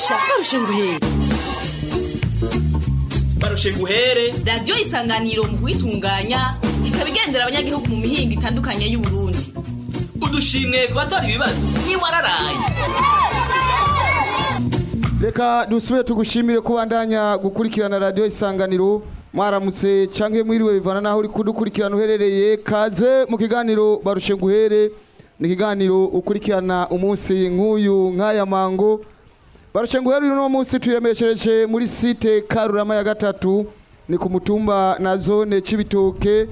barusha barusha nguhere. Barushe guhere radiyo isanganiro mu kuyitunganya ikaba igendera abanyagihugu mu mihinga itandukanye y'uburundi. Udushimwe ku batora ibibazo. Ntiwararaye. Reka dusubire tugushimire kubandanya gukurikirana radiyo isanganiro. Mwaramutse cyangwa mwiriwe bivana naho uri kudukurikirana uherereye kaze mu kiganiro barushe nguhere. Ni ikiganiro ukurikirana umunsi nk'uyu nk'aya mango. Barushe nguhere uno munsi tuyemeshereje muri site karurama ya gatatu ni ku mutumba na zone cibitoke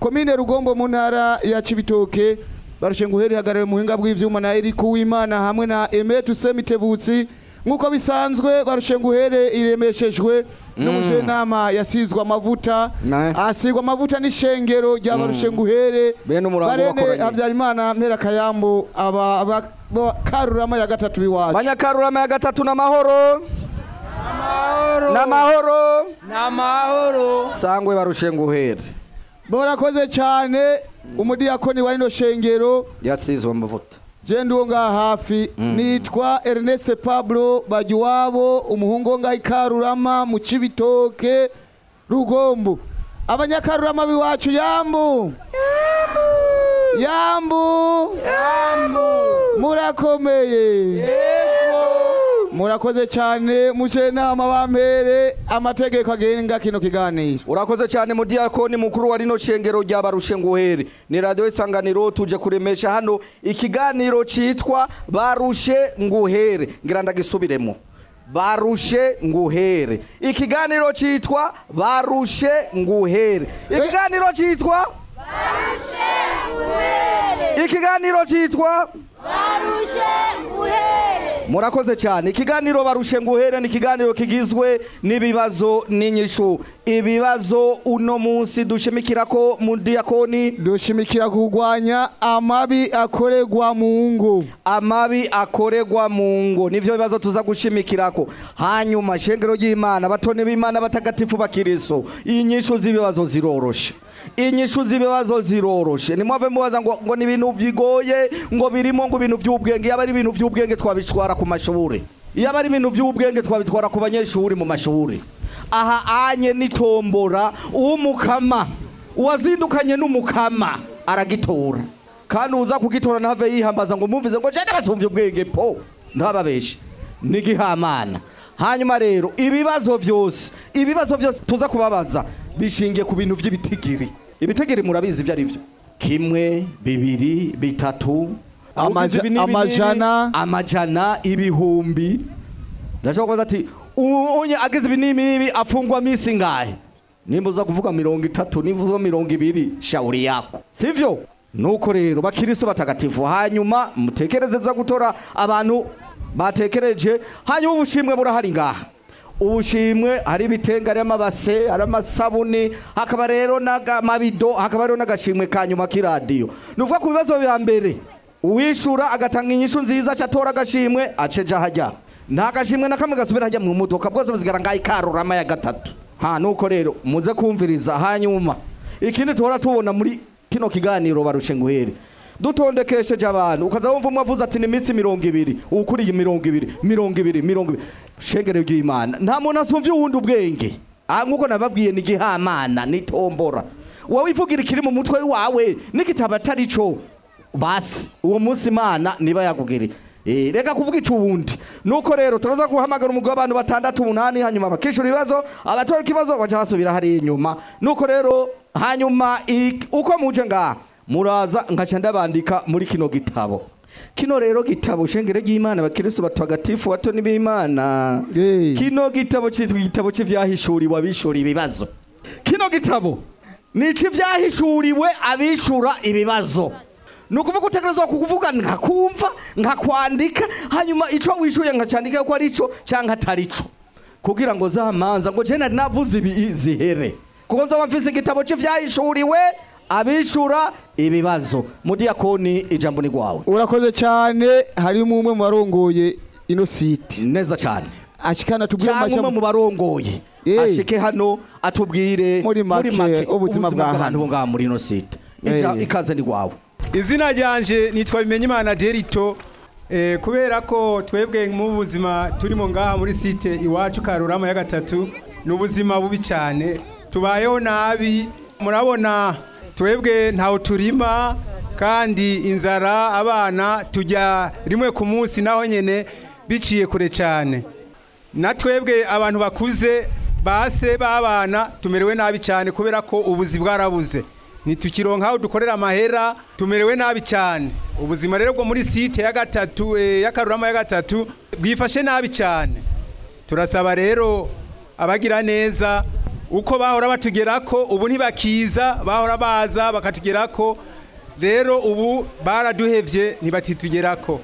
komine rugombo mu ntara ya cibitoke. Barushe nguhere ihagarariwe mu buhinga bw'ivyuma na Eric Uwimana hamwe na Aimé Tusemitebutsi. Nk'uko bisanzwe barushe nguhere iremeshejwe n'umuje nama yasizwe amavuta asigwa amavuta n'ishengero rya barushe nguhere Bene umurango barene. Habyarimana mpera kayambo aba aba- ba- karurama ya gatatu biwacu banyakarurama ya gatatu n'amahoro. N'amahoro n'amahoro. Sangwe barushe nguhere borakoze cyane umudiyakoni wa rino shengero. Yasizwe amavuta. Je ndiwo ngaha hafi nitwa Ernest Pablo Bagiwabo umuhungu wo ngaha ikarurama mu Cibitoke Rugombo abanyakarurama biwacu yambu! Yambu! Murakomeye! Murakoze cyane muje nama bampere amategeko agenga kino kiganiro. Urakoze cyane mu diakoni mukuru wa rino shengero rya barushe nguhere ni radiyo isanganiro tuje kuremesha hano ikiganiro citwa barushe nguhere ngira ndagisubiremo. Barushe nguhere ikiganiro citwa barushe nguhere ikiganiro citwa ikiganiro citwa murakoze cyane. Ikiganiro barushe nguhere ni ikiganiro kigizwe n'ibibazo n'inyishu. Ibibazo uno munsi dushimikira ko mu diakoni dushimikira kurwanya amabi akorerwa mu ngo amabi akorerwa mu ngo nivyo bibazo tuza gushimikirako hanyuma shengero ry'imana batone b'imana batagatifu bakiriso inyishu z'ibibazo ziroroshe. Inyishu z'ibibazo ziroroshe. Nimwave mubaza ngo, ni ibintu bigoye ngo birimo ngo ibintu vy'ubwenge. Yaba ari ibintu vy'ubwenge twabitwara ku mashuri yaba ari ibintu vy'ubwenge twabitwara ku banyeshuri mu mashuri aha anye nitombora uw'umukama uwazindukanye n'umukama aragitora. Kandi uza kugitora ntave yihambaza ngo mumvize ngo jene basumvye ubwenge po. Ntababeshe. Nigihamana hanyuma rero ibibazo vyose ibibazo vyose tuza kubabaza bishingiye ku bintu vy'ibitigiri. Ibitigiri murabizi ivyo ari vyo kimwe bibiri bitatu amajana. amajana ibihumbi. Ndashobora kubaza ati unye ageze ibi n'ibi afungwa misi ngahe? Nimba uza kuvuga mirongo itatu nimba uza mirongo ibiri shauri yako. Sivyo? Nuko rero bakiriso batagatifu hanyuma mutekereze za gutora abantu batekereje hanyuma ubushimwe burahari ngaha. Ubushimwe hari ibitenga hari amabase hari amasabuni hakaba rero n'amabido hakaba rero n'agashimwe ka nyuma k'iradiyo. Ni ukuvuga ku bibazo bya mbere uwishura agatanga inyishu nziza acatora agashimwe aceja hajya. Nta gashimwe na kamwe gasubira hajya mu modoka bwose buzigara ngaho ikarurama ya gatatu. Ha nuko rero muze kumviriza. Hanyuma ikindi tuhora tubona muri kino kiganiro barushe nguhere dutondekesheje abantu. Ukaza wumva umwe avuze ati ni iminsi mirongo ibiri. Ukuriye mirongo ibiri mirongo ibiri mirongo ibiri. Shengere ry'imana. Nta muntu asumvye uwundi ubwenge. Ah nk'uko nababwiye ni igihamana ni tombora. Wowe ivugira ikiri mu mutwe wawe n'igitabo atari co. Basi uwo munsi imana niba yakugiriye Eh, reka kuvuga ico wundi nuko rero turaza guhamagara umugwi w'abantu batandatu umunani hanyuma bakishura ibibazo abatoye ikibazo baca basubira hariya inyuma. Nuko rero hanyuma uko muje ngaha? Muraza nkaca ndabandika muri kino gitabo. Kino rero gitabo shengere ry'imana bakirisu batagatifu bato n'ibimana. Kino gitabo citwa igitabo c'ivyahishuriwe abishura ibibazo. Kino gitabo ni ic'ivyahishuriwe abishura ibibazo. Ni ukuvuga utegerezwa kukuvuga nkakumva nkakwandika hanyuma ico wishuye nkacandika ko ari ico canke atari ico. Kugira ngo zamanza ngo je nari navuze ibi zihere. Kuko nzoba mfise igitabo c'ivyahishuriwe abishura ibibazo. Mudiyakoni ijambo ni gwawe. Urakoze cyane harimo umwe mu barongoye ino site neza cyane. Ashikana tubwire cyangwa umwe mu barongoye. Ashike hano atubwire Muri make, ubuzima bwa hano. bw'abantu bo ngaha muri ino site ikaze ni gwawe. Izina ryanje nitwa bimenyimana derito Eh, kubera ko twebwe mu buzima turimo ngaha muri site iwacu Karurama ya gatatu ni ubuzima bubi cyane. Tubayeho nabi murabona twebwe ntawe turima kandi inzara abana tujya rimwe ku munsi naho nyene biciye kure cyane. Na twebwe abantu bakuze base b'abana tumerewe nabi cyane kubera ko ubuzi bwarabuze. Ntitukironka aho dukorera amahera tumerewe nabi cyane. Ubuzima rero bwo muri site ya gatatu eh, y'akarurama ya gatatu bwifashe nabi cyane. Turasaba rero abagira neza uko bahora batugerako ubu ntibakiza bahora baza bakatugerako. Rero ubu baraduhevye ntibatitugerako.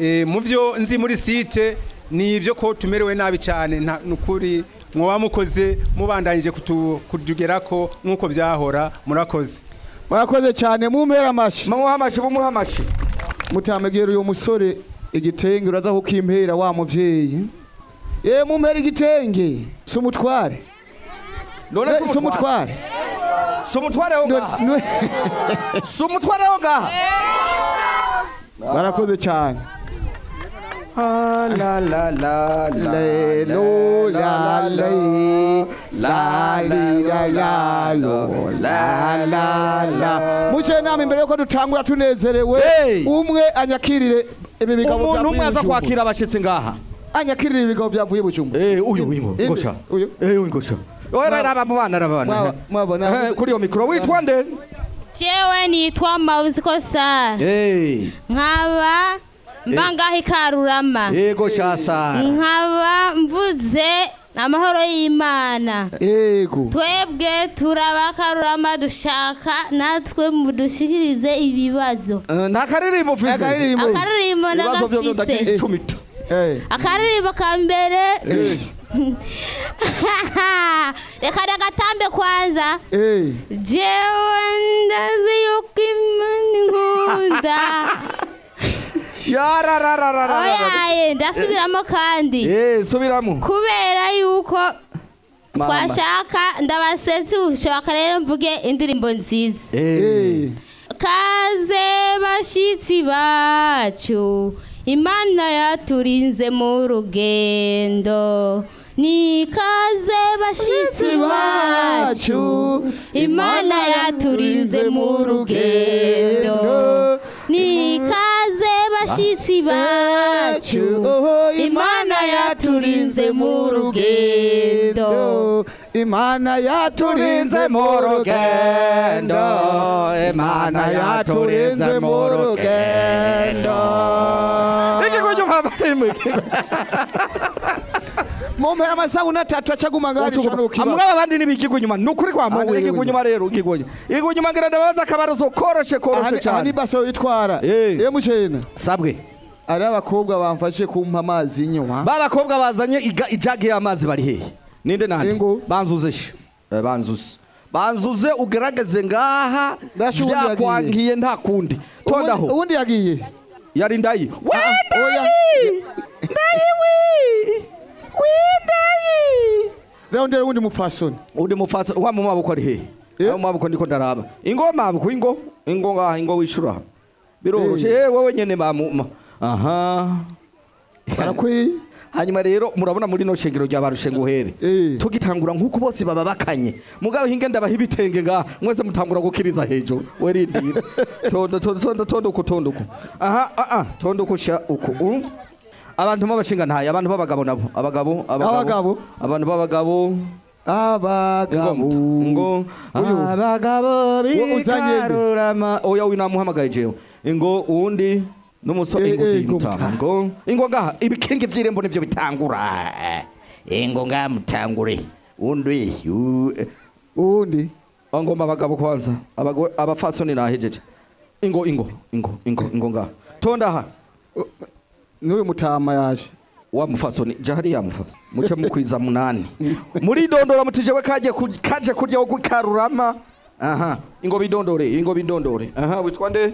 E, mu byo nzi muri site ni ibyo ko tumerewe nabi cyane nta- nukuri mwoba mukoze mubandanyije kutu- kutugerako nk'uko byahora murakoze. Murakoze cyane mumpera amashi. Mumuha amashi mumuha amashi. Mutamegera uyu musore igitenge uraza kukimpera wa muvyeyi? Ye mumpera igitenge si umutware. None Eh, si umutware si umutware wo ngaha si umutware wo ngaha barakoze cyane Ah, la la la la lo, la, la la, la, la, lo, la, la, la. muce nama imbere yuko dutangura tunezerewe umwe anyakirire ibi bigabo umuntu umwe aza kwakira abashitsi ngaha anyakirire ibigabo byavuye bucumbu Eh, uyu uyu ngosha Uyu? eh uyu ngosha mwabona- Eh, kuri iyo mikoro witwa nde jewe nitwa mawuziko sara eh nkaba mba ngaho ikarurama yego shasa. Nkaba mvuze amahoro y'imana. Yego. Twebwe turabakarurama dushaka natwe mudushikirize ibibazo. Eh, nta karirimbo ufise akaririmbo Eh, akaririmbo ka mbere. reka ndagatambe kwanza. Eh. jewe ndazi yuko imana inkunda oyaye ndasubiramo kandi. Eh subiramo kubera yuko twashaka ndabasetsi ushoboka rero mvuge indirimbo nziza. Kaze bashitsi bacu imana yaturinze mu rugendo ni kaze bashitsi bacu imana yaturinze mu rugendo. ni kaze bashitsi bacu imana yaturinze mu rugendo. imana yaturinze mu rugendo. Imana yaturinze mu rugendo. Ikigo cy'umwambaro mu mpera amasabune atatu acaguma ngaho arishobora kukiba amwe abandi nibikigwa inyuma. Ni ukuri kwa mungu wewe. inyuma rero ikigwa inyuma. Inyuma ngira ndabaza akabarozo koroshe koroshe aha ni cyane baso yitwara Eh. iyo mucena sabwe. Ari abakobwa bamfashe kumpa amazi inyuma. Ba bakobwa bazanye ijage y'amazi bari hehe ninde nande Ingo. banzuze she Eh, banzuze. Banzuze ugerageze ngaha. Byakwangiye nta kundi. Tondaho Ubundi- yagiye yari ndayi. We Ah, ah, oya. ndayi! Ndayi we we ndayi rondera uwundi mupfasoni undi mufasa wa mu maboko ari hehe Eh. mu maboko ndiko ndaraba ingo maboko ingo? Ingo ngaha ingo wishura. Biroroshe eh. wowe nyene mamu. Ma- aha. Barakwiye hanyuma rero murabona muri no shengero rya barushenguhere Eh. tugitangura nk'uko bose baba bakanye. Mugabo hinge ndabaha ibitenge ngaha mwese mutangura gukiriza hejuru werindira tondo tondo tondo tondo uku aha ah ah. Tondo uku sha uku. U abantu b'abashinga ntaye abantu b'abagabo nabo abagabo Abagabo? abantu b'abagabo abagabo ngo abagabo bikarurama oya uyu namuhamagaye jewe ingo uwundi n'umusore Eh, ingo eh, ngo ingo ngaha ibikingi vy'irembo nivyo bitangura ingo ngaha mutangure undi yu- eh, uwundi ngomba abagabo kwanza abafasoni nahejeje ingo ingo ingo ingo ingo ngaha tonda aha n'uyu mutama yaje. Wa mufasoni jahari ya mufasa muce mukwiza munani. Muri dondora mutijewe kaje kaje kurya wo kukarurama aha. Ingo bidondore ingo bidondore. Aha witwa nde?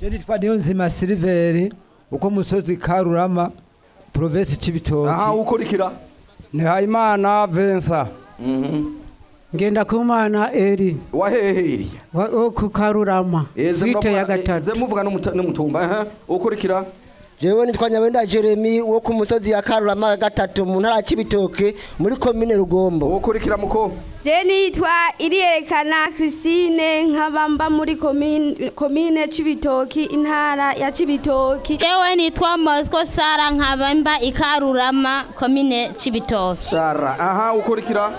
Je nitwa Niyonzima Siliveri uko musozi Karurama provinsi Cibitoki. Aha ukurikira. Ni hayimana vensa ngenda kumana eri wahehe iriya wa- ku karurama. Site ya gatatu. Muvuga n'umuta- n'umutumba. Aha ukurikira. Jewe nitwa nyabenda jeremy wo ku musozi ya karurama gatatu mu ntara ya cibitoke muri komine rugombo. Ukurikira muko. Je nitwa iriyerekana christine nkabamba muri komine komine cibitoki intara ya cibitoki jewe nitwa mosco sara nkabamba ikarurama komine cibitoki sara aha ukurikira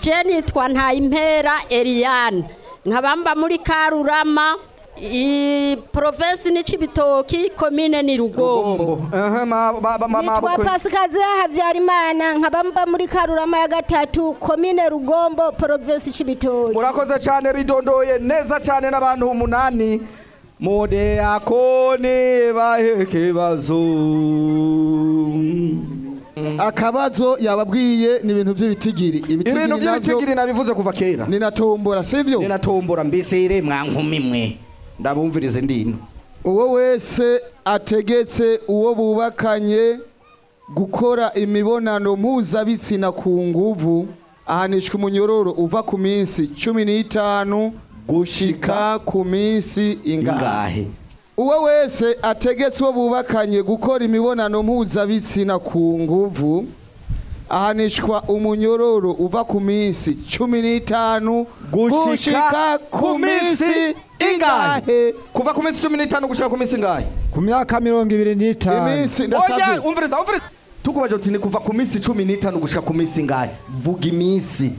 je nitwa ntayimpera eliane nkabamba muri karurama i provinsi ni cibitoki komine ni rugombo. Nitwa pasikazi habyarimana nkabamba muri karurama ya gatatu komine rugombo provinsi cibitoki. Murakoze cyane bidondoye neza cyane n'abantu umunani. Mode akone baheke bazo akabazo yababwiye ni ibintu by'ibitigiri. Ibintu by'ibitigiri nabivuze kuva kera. Ni natombora sivyo ni natombora mbese ire mwankumi mwe ndabumvirize ndino uwo wese ategetse uwo bubakanye gukora imibonano mpuzabitsina ku nguvu ahanishwa umunyororo uva ku minsi cumi n'itanu gushika ku minsi ingahe? Uwo wese ategetse uwo bubakanye gukora imibonano mpuzabitsina ku nguvu ahanishwa umunyororo uva ku minsi cumi n'itanu gushika ku minsi ingahe? Kuva ku minsi cumi n'itanu gushika ku minsi ingahe ku myaka mirongo ibiri n'itanu. Iminsi oya umviriza umviriza. Tukubaje uti ni kuva ku minsi cumi n'itanu gushika ku minsi ingahe vuga iminsi.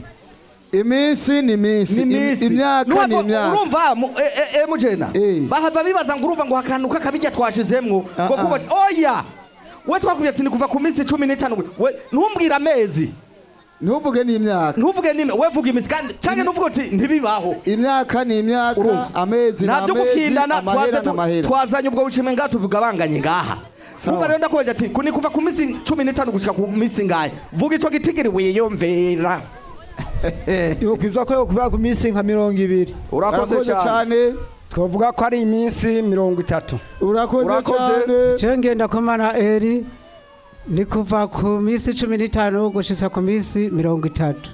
Iminsi ni iminsi imyaka ni imyaka. urumva mu- e- e- e, bahava bibaza ngo urumva ngo akantu k'akabirya twashizemwo ngo kuba oya! We twakubwiye ati ni kuva ku minsi cumi n'itanu ntumbwire amezi. Ntuvuge n'imyaka. Ntuvuge n'ime we vuga iminsi kandi canke ntuvuge uti ntibibaho. Imyaka ni imyaka amezi ni amezi amahera ni amahera twazanye ubwo bucime ngaha tubugabanganye ngaha. Umva rero ndakubaje ati ku- ni kuva ku minsi cumi n'itanu gushika ku minsi ngahe. Vuga ico gitigiri wiyumvira. Yokwibwa ko yokuba ku minsi nka mirongo ibiri. Urakoze cyane. twavuga ko ari iminsi mirongo itatu. Urakoze cyane. Je ngenda kumana eri ni kuva ku minsi cumi n'itanu gushitsa ku minsi mirongo itatu.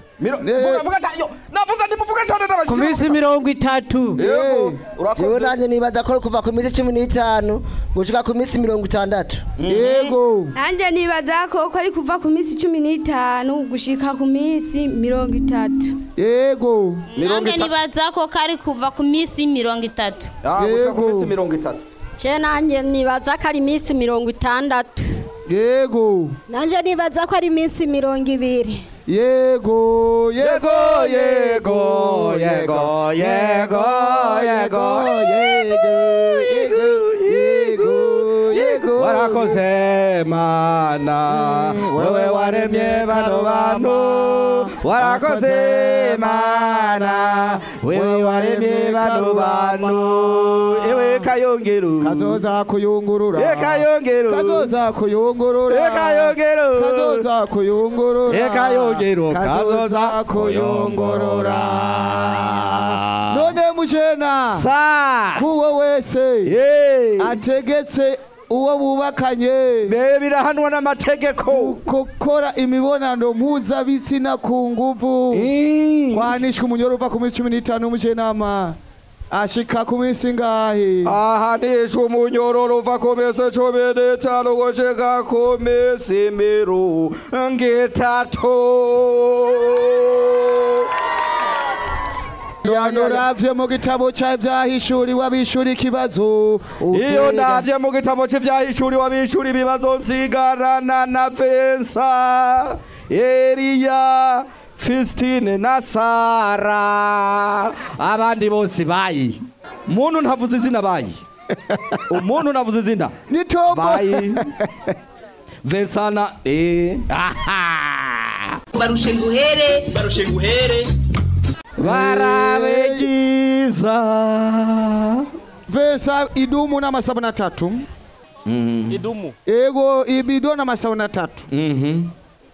Cyane ku minsi mirongo itatu. Jewe nanjye nibaza ko kuva ku minsi cumi n'itanu gushika ku minsi mirongo itandatu. Yego. Nanjye nibaza ko ko ari kuva ku minsi cumi n'itanu gushika ku minsi mirongo itatu. Yego. Nange nibaza ko kari kuva ku minsi mirongo itatu. Ah gushika ku minsi mirongo itatu. Nanjye nibaza ko ari iminsi mirongo itandatu. Yego. Nanje nibaza ko ari iminsi mirongo ibiri. Yego yego yego yego yego yego yego warakoze mana wewe waremye bano bantu. Warakoze mana wewe waremye bano bantu. Ewe kayongero kazoza kuyungurura. E kayongero kazoza kuyungurura. E kayongero kazoza kuyungurura. E kayongero kazoza kuyungurura. None mujena. Sa kuwo wese. Ategetse uwo bubakanye. Birahanwa n'amategeko. Gukora imibonano mpuzabitsina ku nguvu. Kwahanishwa umunyoro uva ku minsi cumi n'itanu w'umujenama ashika ku minsi ngahe. Ahanishwa umunyororo uva ku minsi cumi n'itanu gushika ku minsi mirongo itatu iyo uravye mu gitabo ca vyahishuriwe abishura ikibazo iyo ndavye mu gitabo c'ivyahishuriwe abishura ibibazo nsigarana na vensa eliya Fistine na Sara. Abandi bose bayi. Muntu ntavuze izina bayi. Umuntu navuze izina. Ni Tombo bayi. Vincent eh. Aha barushe nguhere. Barushe nguhere. Barabegiza vesa idumu n'amasabuni atatu idumu. Ego ibido n'amasabuni atatu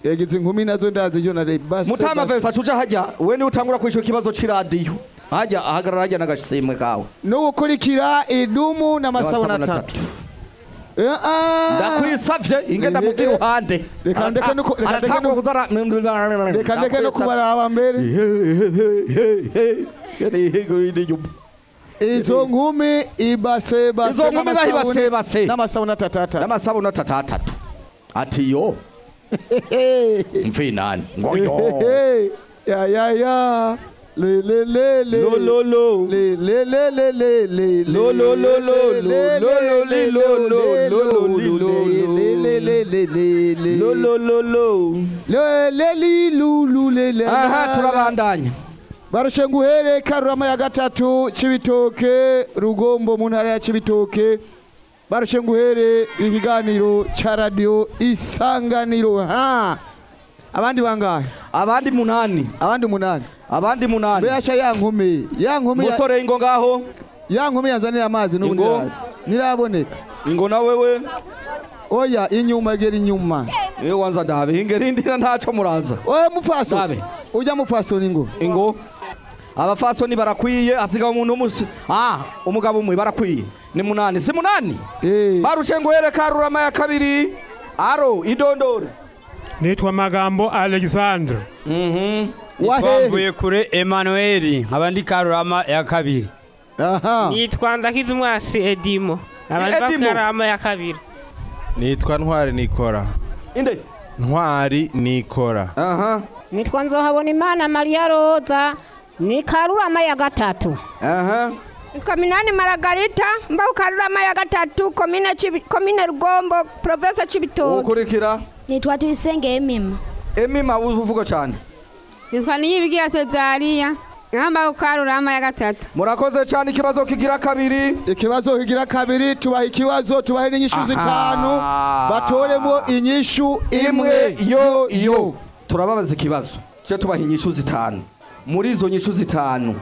ego izi nkumi na zo ndazi iyo nare base mutama base. Vincent tuja hajya we ni utangura kwishura ikibazo c'iradiyo hajya ahagarara hajya n'agasimwe kawe n'ugukurikira idumu n'amasabuni N'amasabuni atatu Eh, ah. Ndakwisavye ingenda mu iruhande Reka ndeke no kubaraba mbere. Izo nkumi ibase base Izo nkumi bahi base base. n'amasabune atatata. N'amasabune atatatatu ati yo. Mfinani ngo yo. ya. aha turabandanya karurama ya gatatu cibitoke rugombo mu ntara ya cibitoke barushe nguhere ikiganiro cha radio isanganiro ha abandi bangahe? Abandi munani. Abandi munani? Abandi munani. Beyasha ya nkumi ya nkumi musore ingo ngaho. Ya nkumi yanzanira amazi n'ubu Ingo. nirazi niraboneka. Ingo na wewe oya inyuma egera inyuma iyo wanza ndabe hinge rindira ntaco muraza. Oya mufaso Ndabe. ujya mufaso ningo ingo? Abafasoni barakwiye hasigaye umuntu w'umusi. Ah umugabo umwe barakwiye. Ni munani. Si munani? Eh. Barushe nguhere karurama ya kabiri. Aro idondore. Nitwa magambo alexandre. Wahehe kure Emmanuel nkaba ndi Karurama ya kabiri. Aha. Nitwa ndakiza umwasi edimo. Edimo. bakarama ya kabiri. Nitwa ntwari nikora. Inde. Ntwari nikora. Aha. Nitwa nzohabona imana mariya roza ni karurama ya gatatu. Aha. Kominani Maragarita mbao Karurama ya gatatu komine Rugombo province Cibitoke. ukurikira. Nitwa tuyisenge emima. Emima uvuga cyane Nitwa Niyibigira Cezaria nkamba Karurama ya gatatu. murakoze cyane ikibazo kigira kabiri? Ikibazo kigira kabiri tubaha ikibazo tubahe n'inyishu zitanu. Batoremo inyishu imwe yo yo turababaza ikibazo. Cyo tubaha inyishu zitanu. Muri izo nyishu zitanu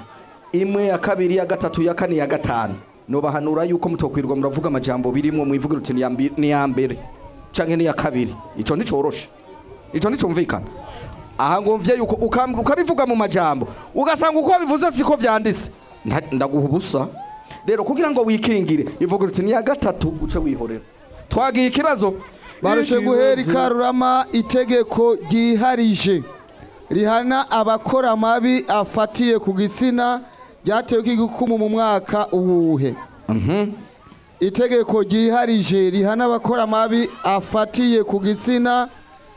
imwe ya kabiri ya gatatu ya kane ya gatanu. Nobahanura yuko mutokwirwa muravuga amajambo birimo mwivugira uti ni iya mbere. Canke ni iya kabiri. Ico nticoroshe ico nticumvikana aha ngomvye yuko ukabivuga mu majambo ugasanga uko wabivuze siko vyanditse. Ndaguha ubusa. Rero kugira ngo wikingire ivuga uti ni iya gatatu uce wihorera. Twagiye ikibazo. Barushe guhera ikarurama itegeko ryiharije. Rihana abakora amabi afatiye ku gitsina ryatewe k'igikumu mu mwaka uwuhe? Itegeko ryiharije rihana abakora amabi afatiye ku gitsina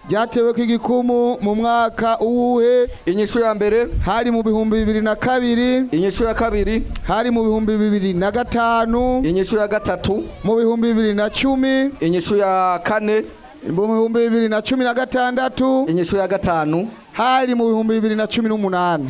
ryatewe k'igikumu mu mwaka uwuhe? Inyishu ya mbere. Hari mu bihumbi bibiri na kabiri. Inyishu ya kabiri. Hari mu bihumbi bibiri na gatanu. Inyishu ya gatatu. Mu bihumbi bibiri na cumi. Inyishu ya kane. Mu bihumbi bibiri na cumi na gatandatu. Inyishu ya gatanu. Hari mu bihumbi bibiri na cumi n'umunani.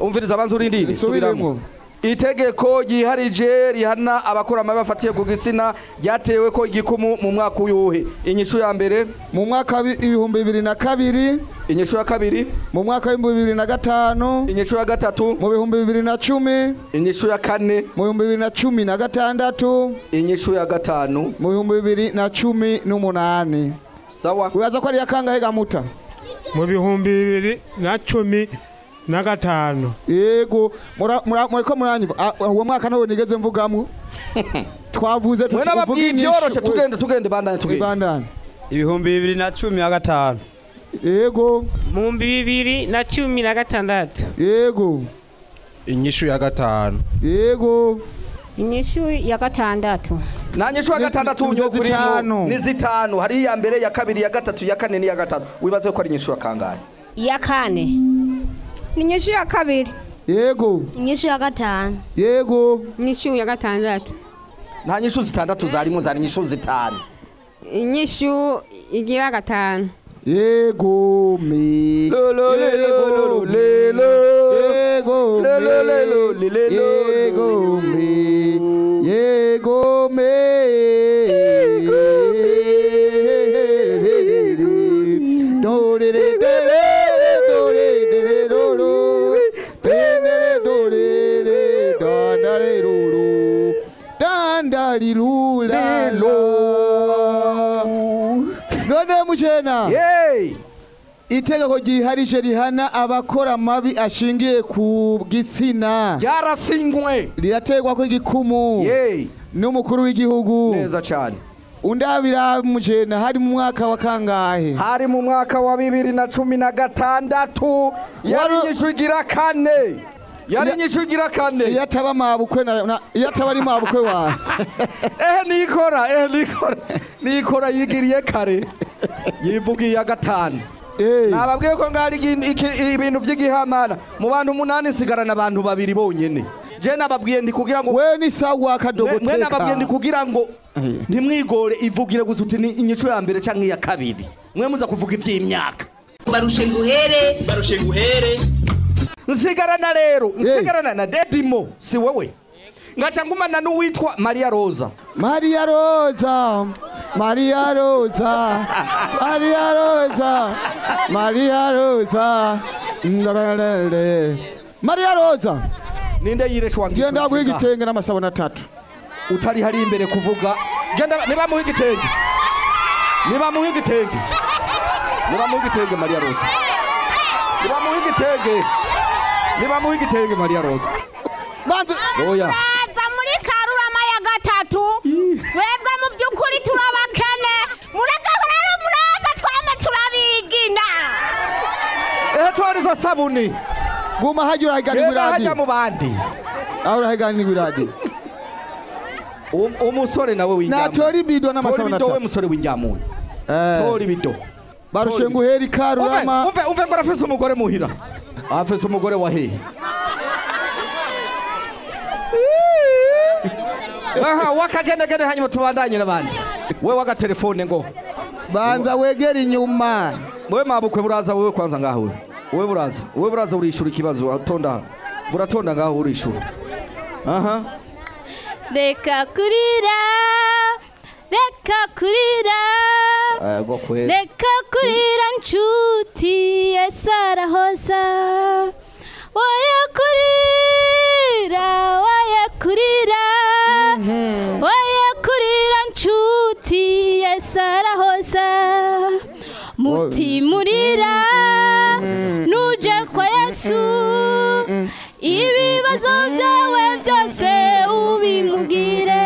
Umviriza abanza urindire. Subiramo. Itegeko ryiharije rihana abakora amabi bafatiye ku gitsina ryatewe ko igikumu mu mwaka uyuhe. Inyishu ya mbere mu mwaka w'ibihumbi bibiri na kabiri. Inyishu ya kabiri. Mu mwaka w'ibihumbi bibiri na gatanu. Inyishu ya gatatu. Mu bihumbi bibiri na cumi. Inyishu ya kane. Mu bihumbi bibiri na cumi na gatandatu. Inyishu ya gatanu. Mu bihumbi bibiri na cumi n'umunani. Sawa. Wibaza ko ari iya kangahe gamuta? Mu bihumbi bibiri na cumi na gatanu yego mura- mura- muriko muranyiva Ah, uwo mwaka nawe nigeze mvugamwo twavuze ibyoroshe inyishu. tugende tugende bandanye tugende. Ibihumbi bibiri na cumi na gatanu. Yego. Mu bihumbi bibiri na cumi na gatandatu. Yego. Inyishu ya gatanu. Yego. Inyishu ya gatandatu. Nta nyishu ya Ni- gatandatu unyuka urimo ni zitanu hari iya mbere ya kabiri ya gatatu ya kane n'iya gatanu. Wibaze ko ari inyishu ya kangahe iya kane. Ni nyishu ya kabiri. yego. Inyishu ya gatanu. Yego. Nyishu ya gatandatu. nta nyishu zitandatu zarimo zari inyishu zitanu. Inyishu igira gatanu. yego me Lo, lo, le, lo, lo, lo, le, lo. Itegeko ryiharije rihana abakora amabi ashingiye ku gitsina ryarasinywe rirategwa ko igikumu n'umukuru w'igihugu. Neza cyane. Undabira mujena hari mu mwaka wa kangahe? Hari mu mwaka wa bibiri na cumi na gatandatu. Yari igira kane. Yari inyishu igira kane. Iyo ataba mabukwe iyo ataba ari mabukwe wawe ehe nikora ehe nikora. Nikora yigiriye kare. Yivugiye ya gatanu nababwiye ko ngari ibintu by'igihamana. Mu bantu umunani sigarana abantu babiri bonyene je nababwiye ndi kugira ngo we ni sawa kadogo mwe nababwiye ndi kugira ngo ntimwigore ivugire gusa uti ni inyico ya mbere canke iya kabiri. Mwe muza kuvuga ivy'imyaka barushe nguhere barushe nguhere nsigarana rero nsigarana na dedimo si wewe? Ngaca ngumana n'uwitwa maria roza Maria Rosa, Maria Rosa, Maria Rosa, Maria Rosa. Maria Rosa. ninde yireshwa Genda guha igitenge n'amasabune atatu. utari hari imbere kuvuga. Genda niba muha igitenge niba muha igitenge niba muha igitenge maria roza niba muha igitenge niba muha igitenge maria roza Bantu oya. baza ehe twariza sabuni. Guma hajya urahiganirwa Genda iradi. hajya mu bandi. Aho urahiganirwa iradi. Um- umusore nawe w'injyamuntu Natora ibido n'amasabune Tora ibido we atatu. musore w'injyamuntu tora ibido Barushe nguhera ikarurama. umve umve ngo arafise umugore muhira. Afise umugore wa hehe aha wakagendagende hanyuma tubandanye n'abandi we wagatelefone ngo. Banza wegera inyuma we mabukwe buraza wewe kwanza ngaho uri we buraza we buraza urishura ikibazo atonda buratonda ngaho urishura aha. Reka kurira reka kurira. Reka kurira nshuti yesu arahoza woye kurira woye kurira. Woye kurira nshuti yesu arahoza mutimurira nuje kwa yesu. Ibibazo byawe byose ubimubwire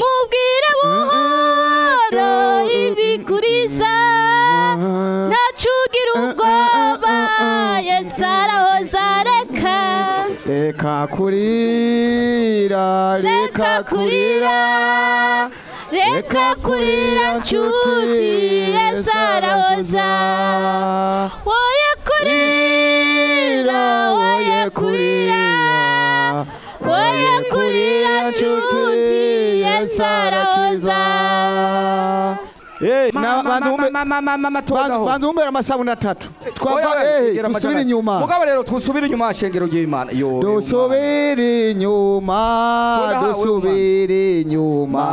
mubwire buhoro ibikuriza. Ntacugira ubwoba. Yesu arahoza reka. Reka kurira, reka kurira. reka kurira nshuti. Yesu arahoza. Nshuti yesu arahoza banza umbere amasabune atatu dusubire inyuma mugabo rero twusubire inyuma shengero ry'imana dusubire inyuma dusubire inyuma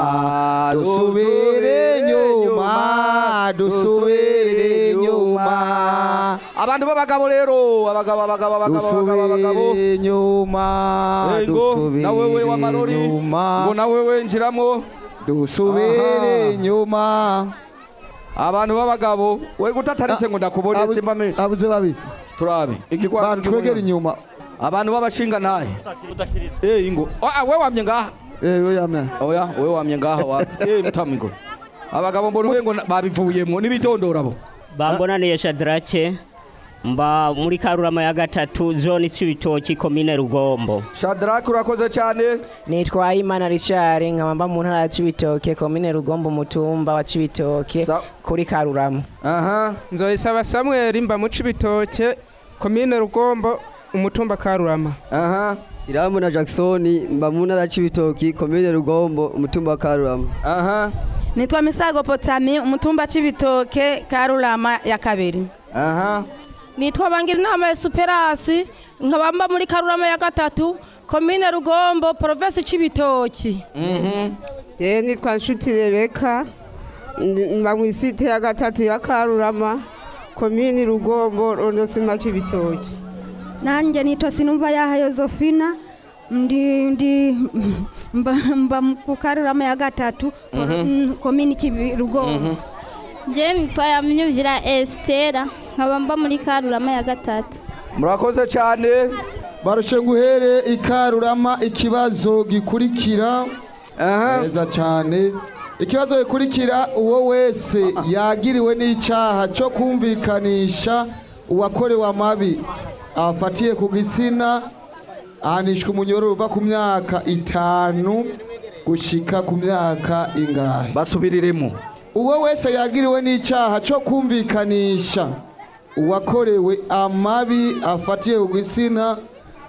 dusubire inyuma dusubire inyuma abantu b'abagabo rero abagabo abagabo abagabo abagabo abagabo. Dusubire inyuma ngo na wewe ngo dusubire inyuma. Abantu b'abagabo we gutataritse ngo ndakubone simba me abuze babi. Turabe. Ikigwa bantu twegere inyuma. Abantu b'abashinga ntahe eh ingo. Ah we wamye ngaha? Eh we yamye oya we wamye ngaha wa. Eh mutamingo abagabo mbona ubengo babivuyemo n'ibitondora bo. Bambonaniye shadrake mba muri karurama ya gatatu zone cibitoki komine rugombo. Shadrake urakoze cyane? Nitwa imana richard nkaba mba mu ntara ya cibitoke komine rugombo umutumba wa cibitoke kuri karurama. Aha. Nzoyisaba samweli mba mu cibitoke komine rugombo umutumba karurama. Aha. Iramuna Jackson mba mu ntara ya Cibitoki komine Rugombo umutumba wa Karurama. Aha. Nitwa misago potami umutumba cibitoke karurama ya kabiri. Aha. Nitwa bangira inama ya superasi nkaba mba muri karurama ya gatatu komine rugombo provinsi cibitoki. Yewe nitwa nshuti rebeka mba mu isite ya gatatu ya karurama komini rugombo rondosima cibitoki. Nanjye nitwa sinumva yaha yozofina ndi ndi mba, mba ku karurama ya gatatu Mhm. komini kibi rugombo njye nitwa yamyumvira esitera nkaba mba muri karurama ya gatatu. Murakoze cyane. Barushe nguhere ikarurama ikibazo gikurikira. Neza cyane. Ikibazo gikurikira uwo wese yagiriwe n'icyaha cyo kumvikanisha uwakorewe amabi. Afatiye ku gitsina ahanishwa umunyororo uva ku myaka itanu gushika ku myaka ingahe? Basubiriremo. Uwo wese yagiriwe n'icyaha cyo kumvikanisha. Uwakorewe amabi afatiye ku gitsina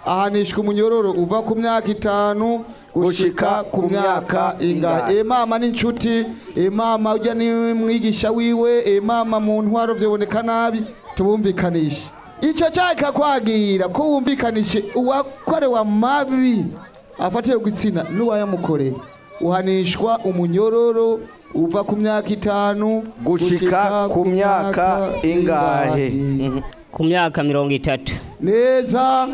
ahanishwa umunyororo uva ku myaka itanu gushika ku myaka ingahe? Imama n'inshuti imama ujya ni mwigisha wiwe imama mu ntwaro byaboneka nabi tubumvikanishe. Icyo cyaha kikakwagira ko wumvikanishe uwakorewe amabi afatiye ku gitsina n'uwayamukoreye. Uhanishwa umunyororo uva ku myaka itanu gushika ku myaka ingahe? Ku myaka mirongo itatu. Neza.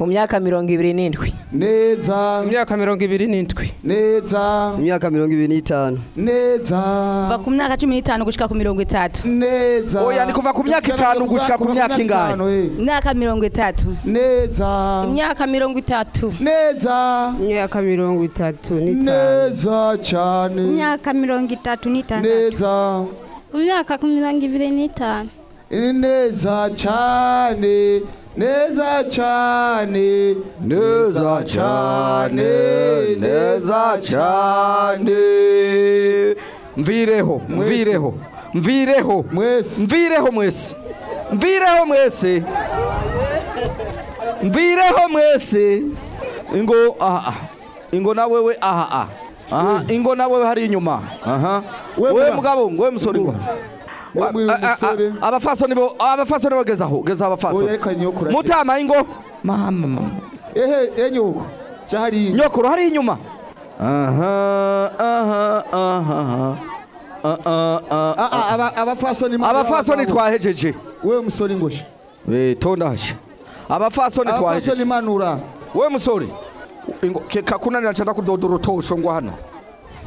Ku myaka mirongo ibiri n'indwi. Neza. Imyaka mirongo ibiri n'indwi. Neza. Imyaka mirongo ibiri n'itanu. Neza. Kuva ku myaka cumi n'itanu gushika ku mirongo itatu. Neza. Oya ni kuva ku myaka itanu gushika ku myaka ingahe imyaka mirongo itatu. Neza. Imyaka mirongo itatu. Neza. Imyaka mirongo itatu n'itanu. Neza cyane. Imyaka mirongo itatu n'itandatu. Neza. Ku myaka mirongo ibiri n'itanu. Neza cyane. Neza cyane. Neza cyane neza cyane. Mvireho mvireho mvireho. Mwese. Mvireho mwese. Mvireho mwese. Mvireho mwese. Ingo aha ingo na wewe aha aha. Ingo na wewe hari inyuma. Aha. Wewe mugabo ngo we musore abafasoni bo abafasoni bo gezaho gezaho abafasoni mutama ingo mama ehe enyuko cyahari nyokuru hari inyuma. Aha aha aha abafasoni abafasoni twahejeje we musore ngoshe eh tondashe abafasoni twahejeje abafasoni manura. We musore kakunanira cyane kudoda urutosho ngo hano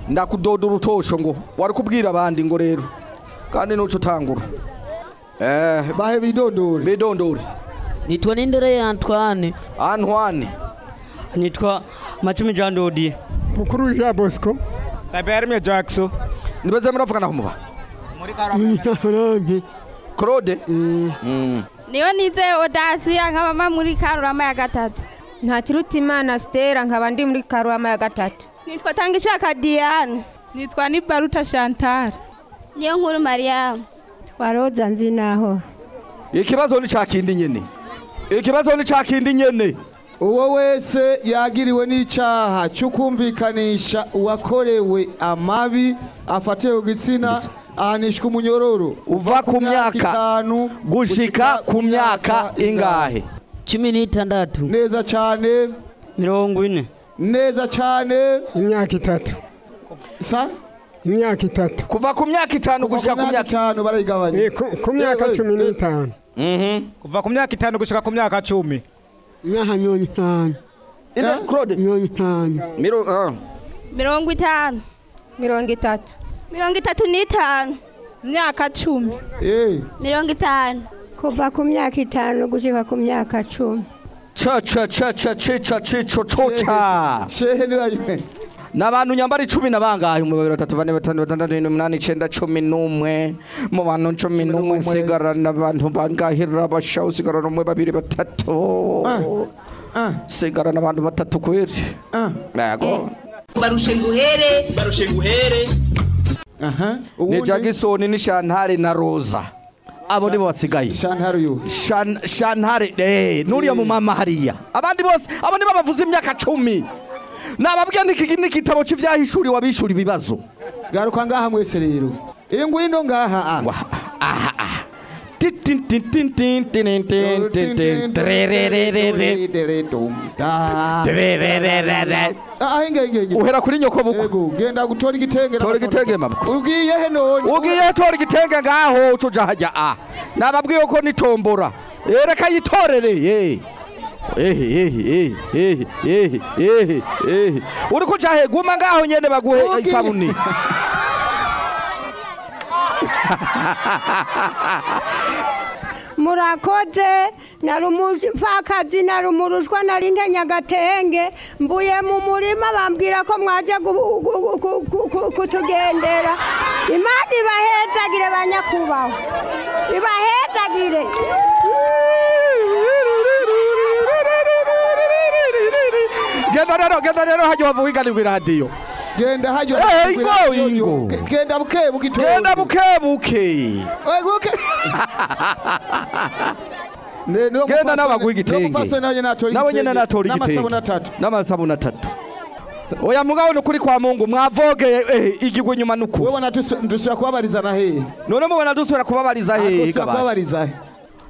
ndakudoda urutosho ngo. Wari kubwira abandi ngo rero. Kandi nuco utangura eh bahe bidondori bidondori nitwa nindere ya Antoine Antoine nitwa Macumi Jean Dodi mukuru ya Bosco. Saberme Jackson. Nibeze muravugana naho muba muri Claude? Niyo nizeye odasiya nkabama muri karurama ya gatatu. Nta kiruta imana stera nkaba ndi muri karurama ya gatatu. Nitwa Tangisha Kadiane nitwa nibaruta chantal niyo nkuru mariyamu twaroza nzi naho. Ikibazo ni cakindi nyene. Ikibazo ni cakindi nyene. Uwo wese yagiriwe n'icyaha cyo kumvikanisha uwakorewe amabi afatiye ku gitsina ahanishwa umunyororo. Uva ku myaka itanu gushika ku myaka ingahe? Cumi n'itandatu. Neza cyane. Mirongo ine. Neza cyane. Imyaka itatu. Sa? Imyaka itatu kuva ku myaka itanu gushika ku myaka itanu barayigabanya ku myaka cumi n'itanu kuva ku myaka itanu gushika ku myaka cumi imyaka mirongo itanu ine claude mirongo itanu mirongo itanu mirongo itatu mirongo itatu n'itanu myaka cumi mirongo itanu kuva ku myaka itanu gushika ku myaka cumi ca ca ca ca cica cico coca shehe ni we n'abantu nyambara icumi na bangahe mu babiri batatu bane batanu batandatu ine umunani icenda cumi n'umwe. Mu bantu cumi n'umwe nsigarana abantu bangahira basha usigarana umwe babiri batatu. Sigarana abantu batatu kweri. Yego barushe nguhere. Barushe nguhere. Ni jagisoni ni shantare na roza abo nibo basigaye. Shantare uyu. Shantare eh nuriya mu mama hariya. Abandi bose abo nibo bavuze imyaka cumi. Nababwira n'igitabo cy'ivyahishuri wabishuri ibibazo garuka ngaha mwese rero iyo ngwino ngaha aha aha uhera kuri nyoko buko genda gutora igitenge tora igitenge mama ugiye he none ugiye tora igitenge ngaho tuja hajya a nababwiye ko nitombora reka yitorere eh ehe ehe ehe ehe ehe ehe uri kuja he guma ngaho nyene baguhe isabuni murakoze nari umupfakazi nari umurushwa nari ntenya agatenge mbuye mu murima bambwira ko mwaje kutugendera. Imana ibahezagire ba nyakubahwa ibahezagire. Genda rero genda rero hajya wava wiganirwa iradiyo genda hajya ingo ingo. Genda buke bugitondo genda buke. Buke buke genda n'abaguha igitenge nawe nyine natora igitenge n'amasabune atatu oya mugabo ni ukuri kwa mungu mwavogeye eh, igigwa inyuma nuku. Wewe dusubira kubabarizana hehe none mubona dusubira kubabariza hehe kubabariza he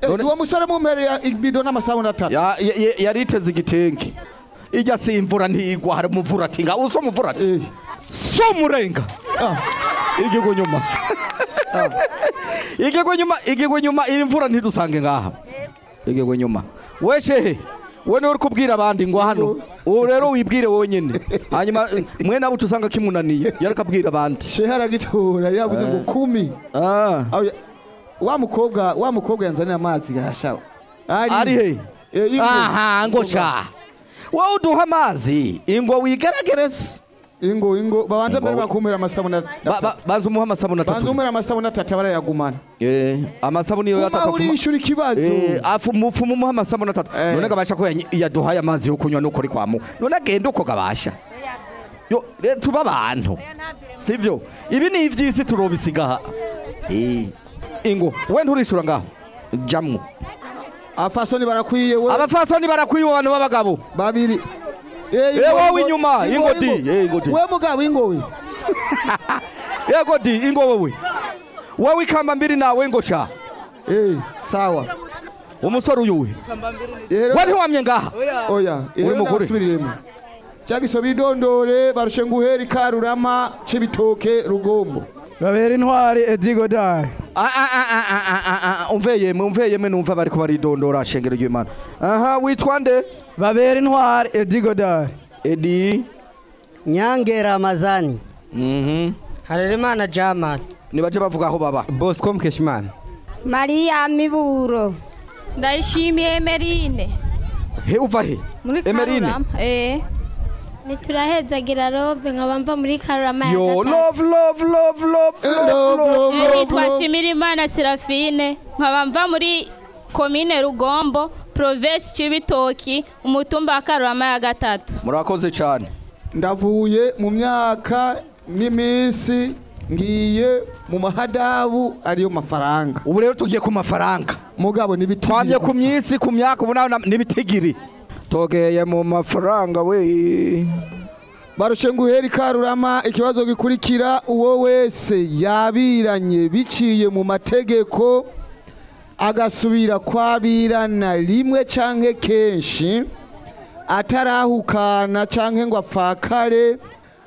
Eh, uwo musore mumpereye ibido n'amasabune atatu Ya- ya- ya- yariteze igitenge. Ijya si imvura ntigwa hari umuvura ati nga uso umuvura ati so murenga. Igigwa inyuma igigwa inyuma igigwa inyuma iyi mvura ntidusange ngaha. Igigwa inyuma we shehe we ni we uri kubwira abandi ngo hano. Uwo rero wibwire wonyine hanyuma eh, mwe nabo tusanga kimunaniye. Yari akabwira abandi. Shehe aragitora yavuze ngo kumi. Aho ya- wa mukobwa wa mukobwa yanzaniye amazi yashawe ari. He? Aha ngo sha. Wowe uduha amazi. Ingo wigeragereze ingo ingo. Babanza mbere bakumira amasabune banza umuha amasabune atatu. Banza umira amasabune atatu barayagumana Eh, amasabuni yo atatu afuma- urishura ikibazo. Eh, afu mufumu muha amasabuni atatu. None gabasha ko yaduhaye amazi yo kunywa nuko ari kwamu none agenda uko gabasha yo rero tuba abantu. Sivyo? Ibi ni ivy'isi turobisiga. Eh, ingo we nturishura ngaho? Jamwo. Abafasoni barakwiye we abafasoni barakwiye abantu b'abagabo. Babiri Eh, wowe inyuma ingo di eh, ingo di we mugabo ingo we yego di ingo wowe wowe ikamba mbiri nawe ngo sha eh sawa. Umusore uyu we. We ntiwamye ngaha? Oya. Uri mugore. subiriremo cyagiso bidondore barushe nguheri karurama cibitoke rugombo. Babera intwari edigodari umve yemwe umve yemwe numva bariko baridondora shengero ry'Imana aha witwa nde? Babera intwari edigodari edi? Nyange ramazani mhm. Harerimana jaman nibaje bavuga aho baba. Bosco mukeshimana. Mariya miburo. Ndayishimiye emerine he uva he? Muri Emerine. Ntiturahezagira robe nkaba mba muri karurama ya yo gatatu. love love love love love love love nitwa love Shimirimana Serafine nkaba mva muri komine Rugombo province Cibitoki umutumba wa Karurama ya gatatu. Murakoze cyane. Ndavuye mu myaka n'iminsi ngiye mu mahadabu ariyo mafaranga. Ubu rero tugiye ku mafaranga. Mugabo n'ibiti twamye ku myisi ku myaka ubu nawe na- n'ibitigiri togeye mu mafaranga we. Barushe nguheri karurama ikibazo gikurikira uwo wese yabiranye biciye mu mategeko agasubira kwabirana rimwe canke kenshi atarahukana canke ngo apfakare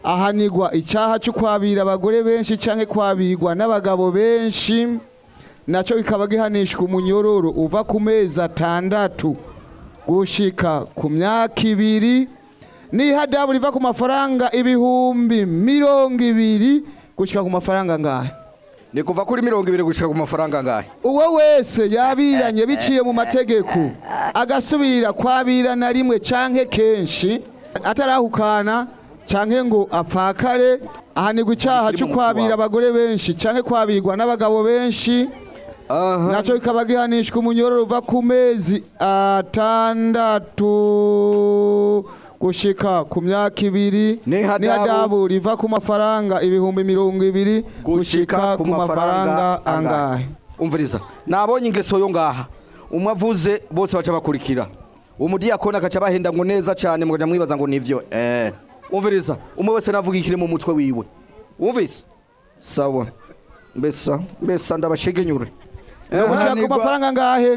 ahanigwa icaha cyo kwabira abagore benshi canke kwabirwa n'abagabo benshi naco kikaba gihanishwa umunyororo uva ku mezi atandatu. Gushika ku myaka ibiri n'ihadabu riva ku mafaranga ibihumbi mirongo ibiri gushika ku mafaranga ngahe ni kuva kuri mirongo ibiri gushika ku mafaranga ngahe uwo wese yabiranye biciye mu mategeko agasubira kwabirana rimwe canke kenshi atarahukana canke ngo apfakare. Ahanirwa icaha cyo kwabira abagore benshi canke kwabirwa n'abagabo benshi. Naco kikaba gihanishwa umunyororo uva ku mezi atandatu gushika ku myaka ibiri. N'ihadabu riva ku mafaranga ibihumbi mirongo ibiri gushika ku mafaranga angahe? umviriza. Nabonye ingeso yo ngaha. Umwe avuze bose baca bakurikira. Umudiyakoni akaca bahenda ngo neza cyane mukaja mwibaza ngo nivyo. Eh. Umviriza. Umwe wese navuga ikiri mu mutwe wiwe. Wumvise sawa. Mbesa mbesa ndabashegenyure gushika ku mafaranga angahe?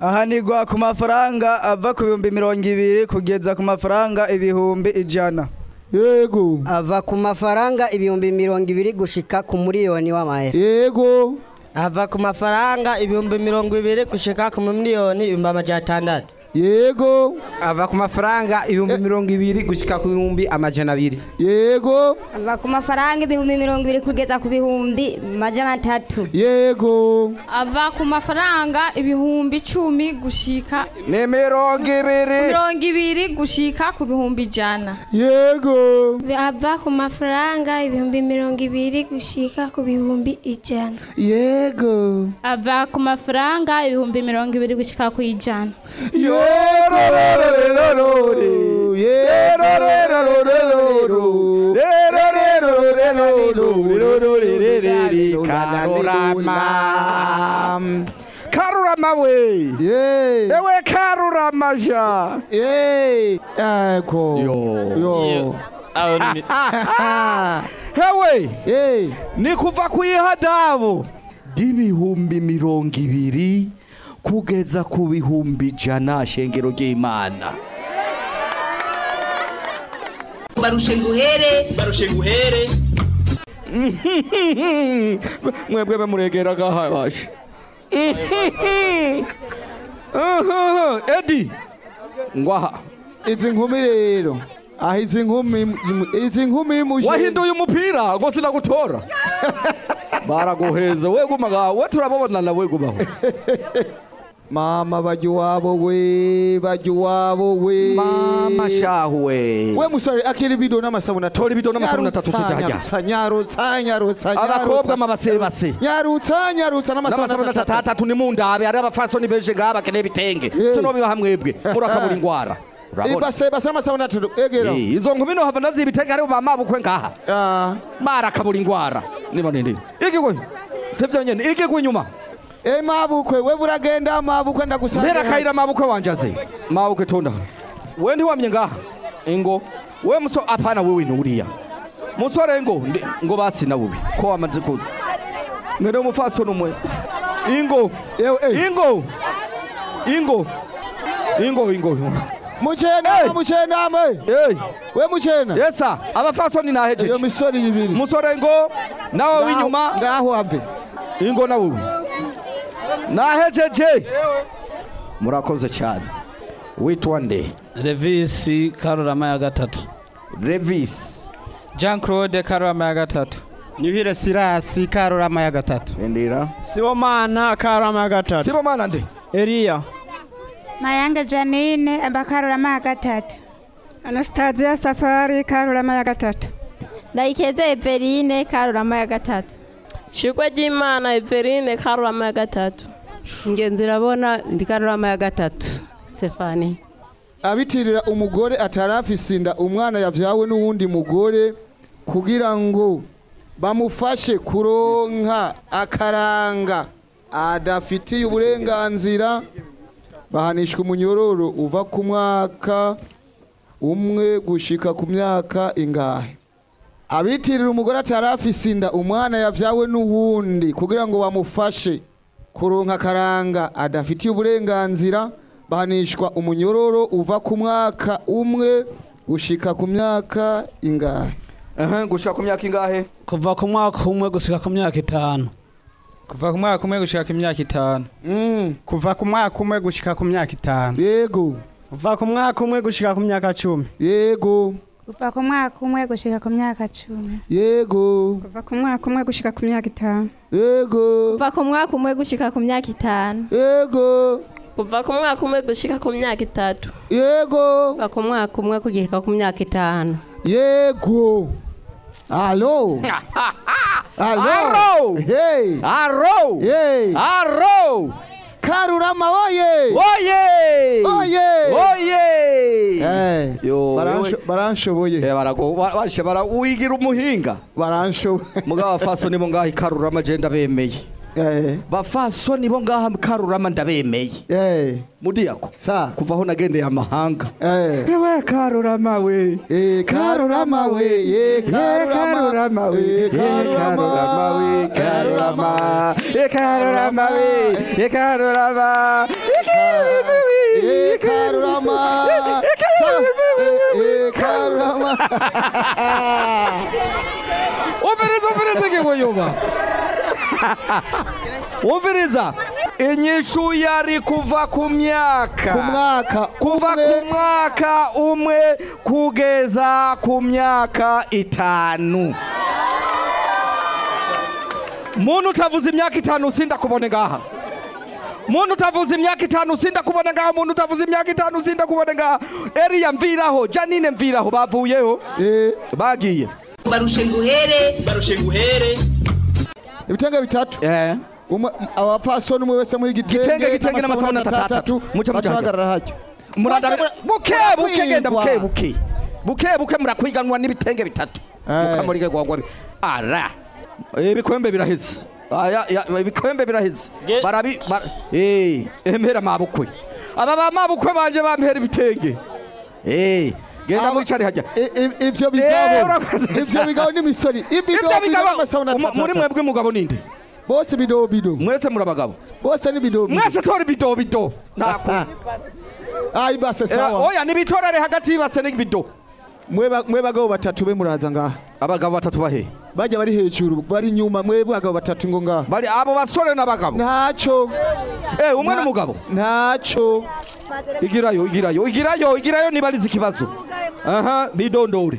Ahanigwa ku mafaranga ava ku bihumbi mirongo ibiri kugeza ku mafaranga ibihumbi ijana. Yego. Ava ku mafaranga ibihumbi mirongo ibiri gushika ku miliyoni w'amahera yego. Ava ku mafaranga ibihumbi mirongo ibiri gushika ku miliyoni ibihumbi amajana atandatu. Yego. Ava ku mafaranga ibihumbi mirongo ibiri gushika ku bihumbi amajana abiri. Yego. Ava ku mafaranga ibihumbi mirongo ibiri kugeza ku bihumbi majana atatu. Yego. Ava ku mafaranga ibihumbi icumi gushika ni mirongo ibiri. mirongo ibiri gushika ku bihumbi ijana. Yego. Ava ku mafaranga ibihumbi mirongo ibiri gushika ku bihumbi ijana. Yego. Ava ku mafaranga ibihumbi mirongo ibiri gushika ku ijana. Yorororororore Karurama. Karurama we. Ewe Karurama ja. Eko. Yo. Hewe. Ni kuva kwihadabu y'ibihumbi mirongo ibiri kugeza ku bihumbi ijana shengero ry'Imana. barushe nguhere barushe nguhere mwebwe bemuregera gaha bashe edi ngwaha. Izi nkumi rero. Aho izi nkumi izi nkumi muje wahinduye umupira ngo sinagutora. Baraguheza we gumaga we turababonana we gumaho mama bajya iwabo we bajya iwabo we. Mama shahu we we musore akiri ibido n'amasabune atatu tora ibido n'amasabune atatu tujya nyarutsa nyarutsa nyarutsa abakobwa amabase base nyarutsa nyarutsa n'amasabune n'amasabune atatu atatu ni mu ndabe hari abafasoni benshi ngaha bakeneye ibitenge sino bibaha mwebwe murakabura ingwara urabona? Ibase base n'amasabune atatu egera. Eh, izo nkumi no hava nazi ibitenge ari ba mabukwe ngaha marakabura ingwara niba nindi igigwe sivyo nyene igigwe inyuma Eh mabukwe we buragenda mabukwe ndagusanga mpera kayira mabukwe wanjaze mabukwe tonda we ntiwamye ngaha ingo. We muso apana wewe nuriya musore ngo ngo basi na bubi ko wamaze kuza ngene umufaso numwe ingo. Ingo. Ingo. Ingo ingo. Muchena muchena me. Hey we muchena. Yesa abafaso ni nahejeje iyo misori ibiri musore ngo nawe w'inyuma. ngaho ave ingo na wewe nahejeje murakoze cyane witwa nde Revisi Karurama ya gatatu. Revis. Jean Claude Karurama ya gatatu. Nyuhire Sirasi Karurama ya gatatu. Endira. Sibomana Karurama ya gatatu. Sibomana nde? Elia. Mayanga Janine Abakarurama ya gatatu. Anastasia Safari Karurama ya gatatu. ndayikeze eveline karurama ya gatatu shigwe ry'imana everine karurama ya gatatu ingenzi irabona ndi karurama ya gatatu stefani abitirira umugore atarafise inda umwana yavyawe n'uwundi mugore kugira ngo bamufashe kuronka akaranga. Adafitiye uburenganzira bahanishwa umunyororo uva ku mwaka umwe gushika ku myaka ingahe. Abitirira umugore atarafise inda umwana yavyawe n'uwundi kugira ngo bamufashe. Kuronka akaranga adafitiye uburenganzira bahanishwa umunyororo uva ku mwaka umwe gushika ku myaka ingahe Aha, gushika ku myaka ingahe Kuva ku mwaka umwe gushika ku myaka itanu. Kuva ku mwaka umwe gushika ku myaka itanu. Kuva ku mwaka umwe gushika ku myaka itanu. Yego. Kuva ku mwaka umwe gushika ku myaka cumi. Yego. Kuva ku mwaka umwe gushika ku myaka cumi. Yego. Kuva ku mwaka umwe gushika ku myaka itanu. Yego. kuva ku mwaka umwe gushika ku myaka itanu Yego. kuva ku mwaka umwe gushika ku myaka itatu Yego. kuva ku mwaka umwe kugera ku myaka itanu Yego. Alo. Alo. Aro. Hey. Aro. Hey. Aro. Karurama oye. Oye. Oye. Oye. Eh. Baranshoboye. Eh, wigira umuhinga. Baranshoboye. Mugabo afaso nibo ngaha ikarurama je ndabemeye. Eh. Bafaso nibo ngaha ikarurama ndabemeye. Eh. Mudiyako. Sa. Kuva aho nagendeye amahanga. Eh. Ewe karurama we. Eh, karurama we. Ye karurama we. Ye karurama we. Karurama. Ye karurama we. Ye karurama. Ye karurama. Ye karurama. Umviriza umviriza ngingo yuba. Umviriza. Inyishu yari kuva ku myaka. Ku mwaka Kuva ku mwaka umwe kugeza ku myaka itanu. Muntu utavuze imyaka itanu sinda kubone ngaha. Muntu utavuze imyaka itanu sinda kubone ngaha. Muntu utavuze imyaka itanu sinda kubone ngaha. Eliya mviraho, Janine mviraho bavuyeho. Bagiye. barushe nguhere barushe nguhere Ibitenge bitatu. Eh. Abapfasoni umwe wese muha igitenge Igitenge, n'amasabune atatu. Muce baca mujaga. bahagarara hajya buke buke genda buke buke. Buke buke murakwiganwa n'ibitenge bitatu. Mukamurike gwagwa ara. Ibikombe biraheze aya ya- ibikombe biraheze barabi bara- eh empera mabukwe. Aba ba mabukwe banje bampera ibitenge. Eh. Genda mwicare hajya ivyo bigabo. ivyo bigabo n'imisori ivyo bigabo muri mwebwe mugabo ninde bose bidobido mwese murabagabo bose ni bidobido mwese tori bidobido ntako ayi base Eh, sawa. oya nibitorere hagati y'ibase n'ibido mwe bagabo batatu be muraza ngaha. Abagabo batatu bahe bajya bari hejuru bari inyuma mwe bagabo batatu ngo ngaha bari abo basore n'abagabo. Ntaco eh umwe n'umugabo ntaco igirayo igirayo igirayo igirayo nibariza ikibazo. Aha bidondore.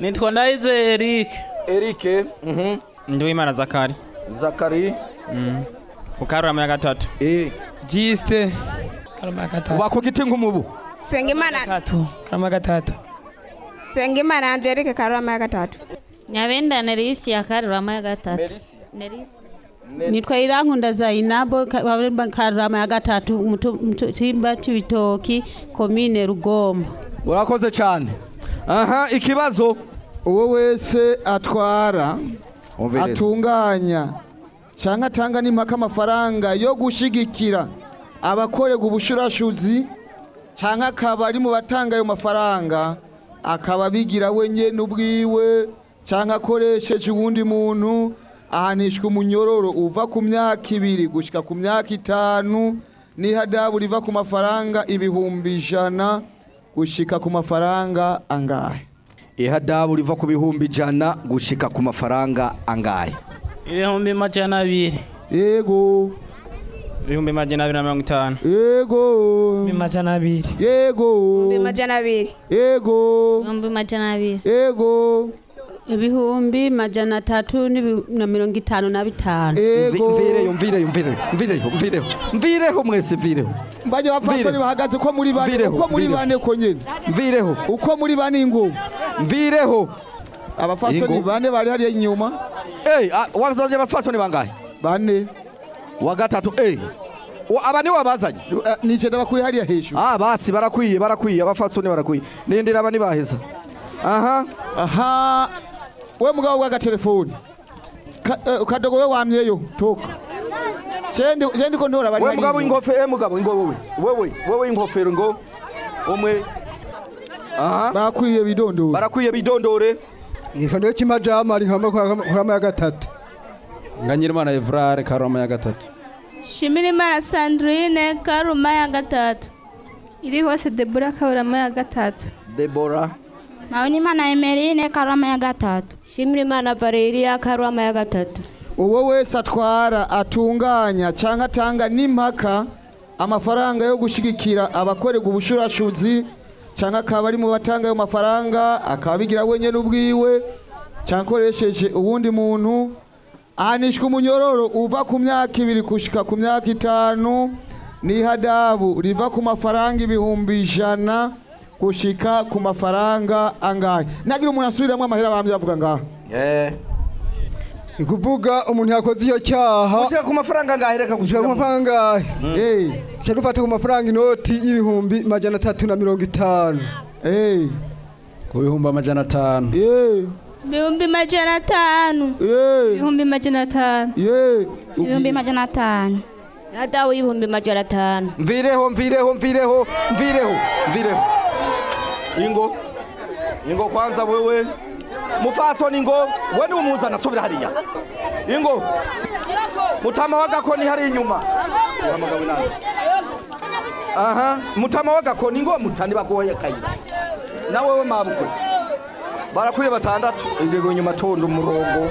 Nitwa ndayize Eric. Eric mhm. Nduwimana Zakari. Zakari. Mm. Ukarama ya gatatu. Eh. Jiste. Karama gatatu. Wako giti nk'umubu Sengimana. Gatatu karama gatatu. Sengimana Angelique karama ya gatatu. Nyabenda nerisi ya karurama ya gatatu. Nerisi nitwa irankunda zainabo ka- karama ya gatatu mutimba c'ibitoki komine rugombo. Urakoze cyane. Aha ikibazo. Uwo wese atwara atunganya cyangwa atanga n'impaka amafaranga yo gushigikira abakorerwa ubushurashuzi cyangwa akaba ari mu batanga ayo mafaranga akaba abigira we nyene ubwiwe cyangwa akoresheje uwundi muntu ahanishwa umunyororo uva ku myaka ibiri gushyika ku myaka itanu n'ihadabu riva ku mafaranga ibihumbi ijana gushyika ku mafaranga angahe? Ihadabu riva ku bihumbi ijana gushika ku mafaranga angahe? Ibihumbi majana abiri. Yego. Ibihumbi majana abiri na mirongo itanu. Yego. Ibihumbi majana abiri. Yego. Ibihumbi majana abiri. Yego. Ibihumbi majana abiri. Yego. Ibihumbi majana atatu na mirongo itanu na bitanu. Mvireyo mvireyo mvireyo mvireyo mvireyo. Mvireho mwese mvireho. Mbajya bapfasoni bahagaze ko muri bane Mvireho, uko muri mvireho. bane ko nyene mvireho. Uko muri bane ingo mvireho. Abafasoni Ingo. bane bari hariya inyuma? Eh wazanye abafasoni bangahe? Bane. Wa gatatu eh aba ni wabazanye nije ndabakuye hariya hejuru. Ah basi barakwiye barakwiye abafasoni barakwiye. Nindira aba nibaheza aha. Aha. We mugabo w'agatelefoni Ka- eh, kadogo we wamyeyo toka. Jendi jendi ko ntora bari we mugabo ingofero eh mugabo ingo wowe wowe wowe ingofero ngo umwe aha. Bakwiye bidondore. Barakwiye bidondore. Nitwa ndiyo kimajama ari nkama kurama ya gatatu. Nganyirimana Evrard Karama ya gatatu. Shimirimana Sandrine karuma ya gatatu. Iri hose Debora karama ya gatatu. Debora Mpabonimana Emeline karama ya gatatu. Shimirimana Valeria karama ya gatatu. Uwo wese atwara atunganya cyangwa atanga n'impaka amafaranga yo gushyigikira abakorerwa ubushurashuzi cyangwa akaba ari mu batanga ayo mafaranga akaba abigira wenyine ubwiwe cyangwa akoresheje uwundi muntu. Ahanishwa umunyororo uva ku myaka ibiri gushyika ku myaka itanu n'ihadabu riva ku mafaranga ibihumbi ijana. Gushyika ku mafaranga angahe? Nagira umuntu asubiramo amahera bambye bavuga ngaha. Ni kuvuga umuntu yakoze iyo cyaha. Gushika ku mafaranga angahe? Reka gushika ku mafaranga. angahe? Cyo dufata ku mafaranga inoti y'ibihumbi majana atatu na mirongo itanu. Ku bihumbi amajana atanu. Ibihumbi majana atanu. Ibihumbi majana atanu. Ibihumbi majana atanu. Hadabu y'ibihumbi majana atanu. Mvireho mvireho mvireho mvireho mvireho. Ingo. Ingo kwanza wewe. Mufasoni ingo. We ni umuzana subira hariya. Ingo mutama w'agakoni hari inyuma. Aha mutama w'agakoni ingo mutani bagoye kayira na wewe mabukwe. Barakwiye batandatu. Ingego inyuma tonda umurongo.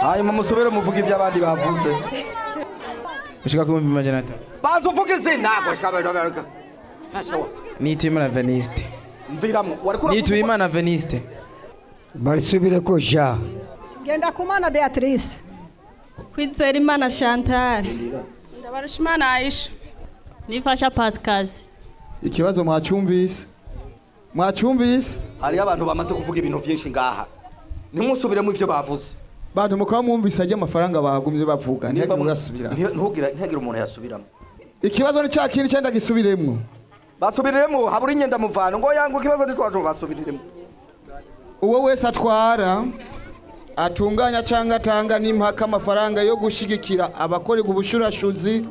Hanyuma musubire muvuga ibyo abandi bavuze. Gushika ku bihumbi majana atanu banza uvuge izina. Gushika nitimana veniste mviramo wari kura nituyimana veniste. Barisubire ko ja. Genda kumana beatrice. Kwizera imana chantal. Ndabarushimana aisha. Nifasha pasikazi ikibazo mwacyumvise mwacyumvise hariyo abantu bamaze kuvuga ibintu byinshi ngaha. Ntimusubiremo ibyo bavuze. Bantu mukaba mwumvise ajya amafaranga bagumye bavuga. Ntihagire mu- umuntu yasubiramo. Ikibazo ni cya kindi cyenda gisubiremwo basubiriremo habura inyenda muvano ngo yanga ikibazo ntitwaje basubiriremo uwo wese atwara atunganya cyangwa atanga n'impaka amafaranga yo gushyigikira abakorerwa ubushurashuzi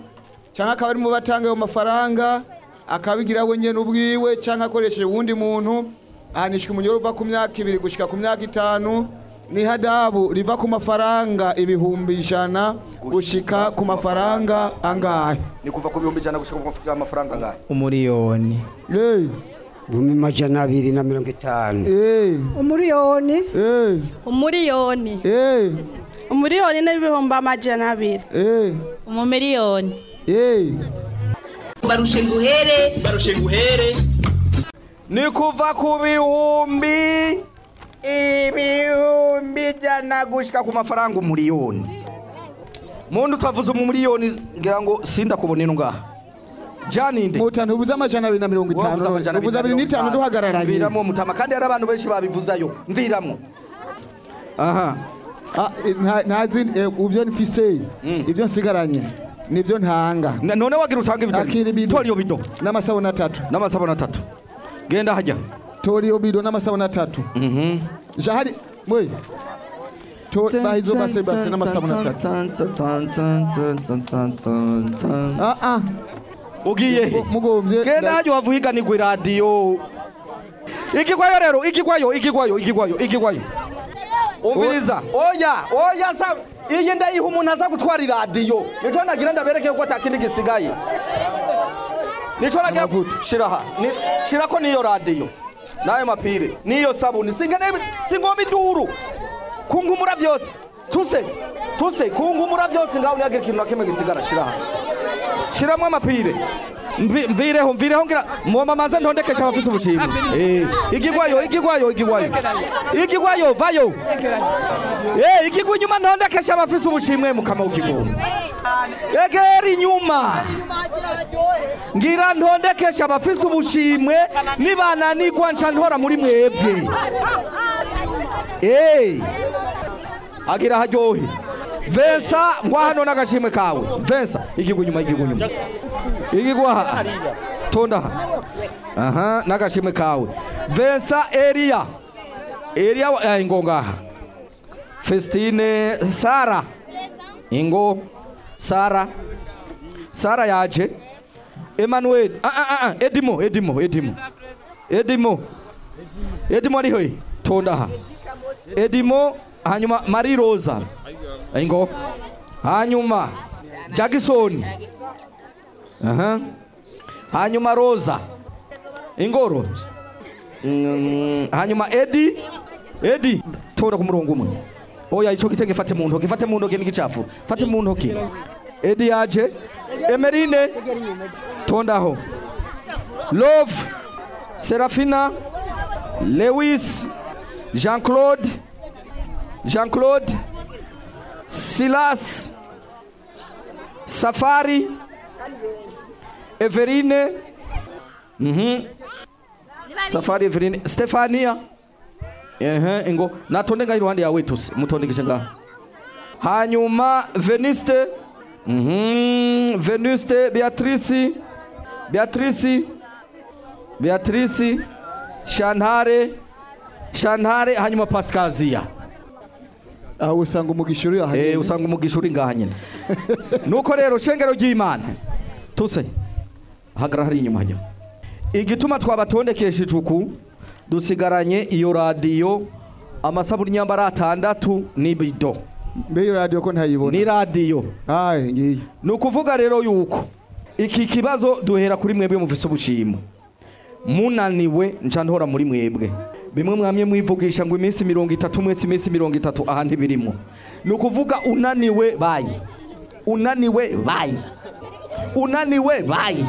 cyangwa akaba ari mu batanga ayo mafaranga akabigira we nyine ubwiwe cyangwa akoresheje uwundi muntu ahanishwa umunyoro uva ku myaka ibiri gushyika ku myaka itanu n'ihadabu riva ku mafaranga ibihumbi ijana gushyika ku mafaranga angahe? Ni kuva ku bihumbi ijana gushika ku mafaranga angahe? Umuriyoni. Ibihumbi majana abiri na mirongo itanu. Umuriyoni? Umuriyoni? Umuriyoni n'ibihumbi amajana abiri. Umumiliyoni? Barushe nguhere. Barushe nguhere. Ni kuva ku bihumbi ibihumbi ijana gushika ku mafaranga umuriyoni. Muntu utavuze umuriyoni ngira ngo sindakubona ino ngaha. Janinde mutanu ubuze amajana abiri na mirongo itanu. Ubuze abiri n'itanu duhagararanye mviramo mutama. Kandi hari abantu benshi babivuzayo. Mviramo aha. Ntazi ibyo mfise ibyo nsigaranye ni byo ntanga. None wagira utanga ibitaro toriyo bido. N'amasabune atatu. N'amasabune atatu. Genda hajya toriyo bido n'amasabune atatu. Jahari mwe bahizo base base n'amasabune atatu ugiye. Genda hajya iganirwa iradiyo ikigwayo rero ikigwayo ikigwayo ikigwayo ikigwayo. Umviriza. Oya oya sa iyi ndayiha umuntu aza gutwara iradiyo nico nagira ndabereke yuko atakindi gisigaye. Nico nagira shiraha shirako niyo radiyo nayo mapire. Niyo sabuni. Singomba induru kungumura vyose. Tuse tuse kungumura vyose ngaho niyagira ikintu na kimwe gisigara shira aha shiramwo amapire. Mvi- mvireho mvireho ngira moma maze ntondekesha abafise ubushimwe. Eh, igigwayo igigwayo igigwayo igigwayo vayo. Eh, igigwa inyuma ntondekesha abafise ubushimwe mukama w'ikigomba egera inyuma. Ngira ntondekesha abafise ubushimwe nibananigwa nca ntora muri mwebwe. Eh, agira haryohe vensa ngwa hano n'agashimwe kawe. Vensa. Igigwa inyuma igigwa inyuma. Igigwa aha tonda aha n'agashimwe kawe. Vensa eriya eriya eh, ingo ngaha festine sara. Ingo sara. Sara yaje emmanuel. Ah, ah, ah, edimo edimo edimo. Edimo. Edimo ari he tonda aha edimo hanyuma marie rosa. Ingo. Hanyuma jackson. Hanyuma rosa. Ingoro Mm, hanyuma edi. Edi. Tora ku murongo umwe. Oya ico kitenge fate mu ntoki. Fate mu ntoki n'igicafu fate mu ntoki. Edi yaje. Emerine tondaho. Love. Serafina. Lewis. Jean claude jean claude silas. Safari. Everine. Mhm. Safari everine. Stefania. Ehe ingo. Natonde ngaho iruhande yawe tuse mutondekeshe ngaho hanyuma veniste. Mhm. Veniste beatrice. Beatrice. Beatrice. Shantare shantare hanyuma pasikaziya aho usanga umugisha uri aha eh usanga umugisha uri ngaha nyine. Nuko rero shengero ry'imana. Tuse. Hagarara hari inyuma hajya igituma twabatondekesheje uku dusigaranye iyo radiyo amasabuni nyambara atandatu n'ibido. Mbe iyo radiyo ko ntayibona. Ni radiyo. Ni ukuvuga rero yuko iki kibazo duhera kuri mwebwe mufise ubushimo munaniwe ntora muri mwebwe. Bimwe mwamye mwivugisha ngo iminsi mirongo itatu mwese iminsi mirongo itatu aha ntibirimo. Ni ukuvuga unaniwe bayi. Unaniwe bayi. Unaniwe bayi.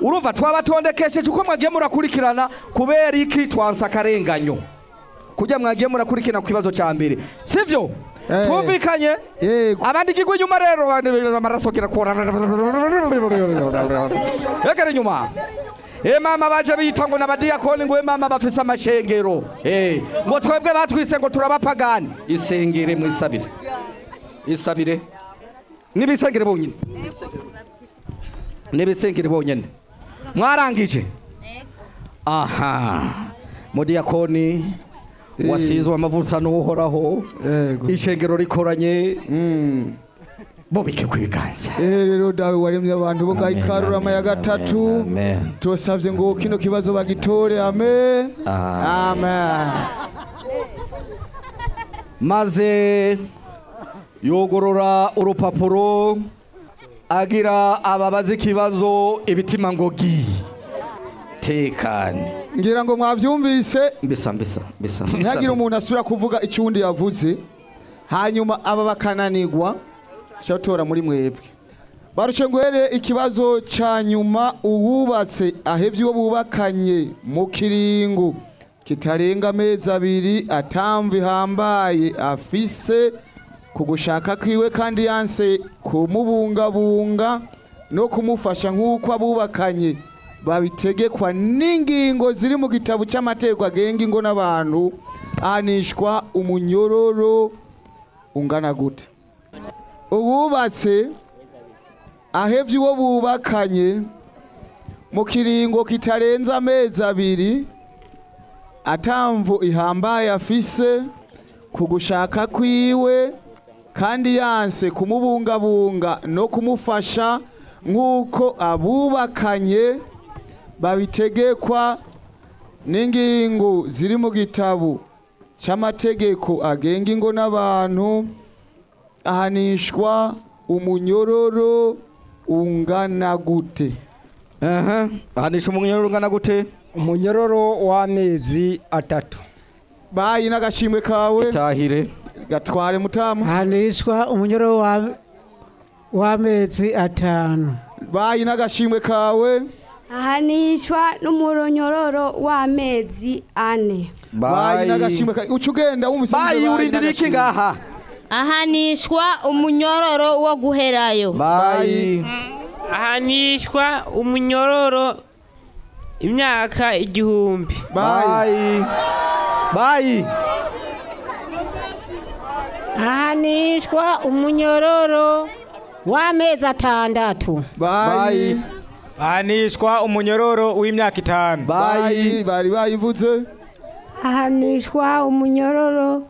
Urumva twabatondekesheje uko mwagiye murakurikirana kubera iki twansa akarenganyo. Kujya mwagiye murakurikirana ku kibazo cya mbere. Sivyo? Twumvikanye? Abandi igigwa inyuma rero amaraso kirakora inyuma. Mama baje bita ngo n'abadiyakoni ngo mama bafise amashengero. Eh ngo twebwe batwise ngo turabapagani isengere mwisabire. Isabire. Nibisengere bonyine nibisengere bonyine mwarangije? Aha. Mudiyakoni wasizwe amavuta n'uhoraho. Ishengero rikoranye. Bubike ku biganza rero dawe waremye abantu bo ngaho ikarurama ya gatatu turasabye ngo kino kibazo bagitore. Amen. Amen. Maze yogorora urupapuro agira ababaza ikibazo ibitima ngo gi tekane ngira ngo mwabyumvise mbisa mbisa mbisa ntihagire umuntu asubira kuvuga icyo undi yavuze. Hanyuma aba bakananirwa cyatora muri mwebwe. Barushe nguhere ikibazo cya nyuma uwubatse ahebye uwo bubakanye mu kiringo kitarenga amezi abiri atamva ihambaye afise ku gushaka kwiwe kandi yanse kumubungabunga no kumufasha nk'uko abubakanye. Babitegekwa n'ingingo ziri mu gitabo cy'amategeko agenga ingo n'abantu ahanishwa umunyororo ungana gute. Uwubatse ahebye uwo bubakanye mu kiringo kitarenze amezi abiri atamvu ihambaye afise ku gushaka kwiwe kandi yanse kumubungabunga no kumufasha nk'uko abubakanye babitegekwa n'ingingo ziri mu gitabo cy'amategeko agenga ingo n'abantu. Ahanishwa umunyororo ungana gute? Ahanisha umunyororo ungana gute? Umunyororo w'amezi atatu. Bayi n'agashimwe kawe. Tahire gatware mutama hanishwa umunyororo wa w'amezi atanu. Bayi n'agashimwe kawe. Ahanishwa n'umuronyororo w'amezi ane. Bayi. N'agashimwe kawe uca ugenda wumvise bayi urindira iki ngaha? Ahanishwa umunyororo wo guherayo. Bayi ahanishwa umunyororo imyaka igihumbi. Bayi bayi ahanishwa umunyororo w'amezi atandatu. Bayi ahanishwa umunyororo w'imyaka itanu. Bayi bari bayivuze ahanishwa umunyororo.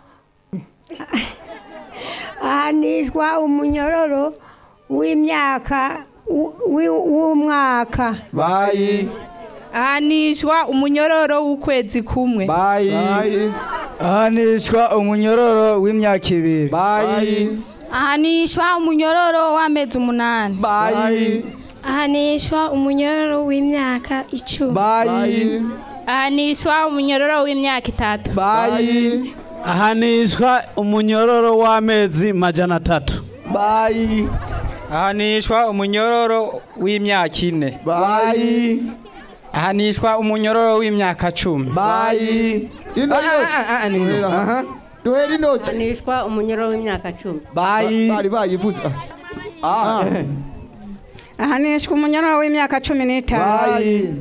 Ahanishwa umunyororo w'imyaka w'umwaka. Bayi ahanishwa umunyororo w'ukwezi kumwe. Bayi ahanishwa umunyororo w'imyaka ibiri. Bayi ahanishwa umunyororo w'amezi umunani. Bayi ahanishwa umunyororo w'imyaka icumi. Bayi ahanishwa umunyororo w'imyaka itatu. Bayi ahanishwa umunyororo w'amezi majana atatu bayi ahanishwa umunyororo w'imyaka ine. Bayi ahanishwa umunyororo w'imyaka cumi. Bayi duhera intoki ahanishwa umunyororo w'imyaka cumi. Bayi bari bayivuze ahanishwa umunyororo w'imyaka cumi n'itanu. Bayi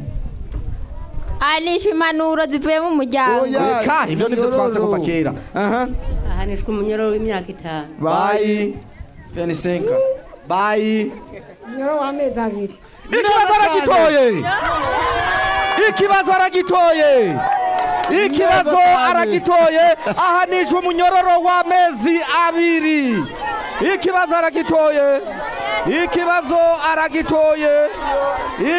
ahanishwa impanuro zivuye mu muryango ka ibyo ni byo twanze kuva kera ahanishwa umunyororo w'imyaka itanu bayi venisenka bayi umunyororo w'amezi abiri. Ikibazo aragitoye ikibazo aragitoye ikibazo aragitoye ahanishwa umunyororo w'amezi abiri. Ikibazo aragitoye ikibazo aragitoye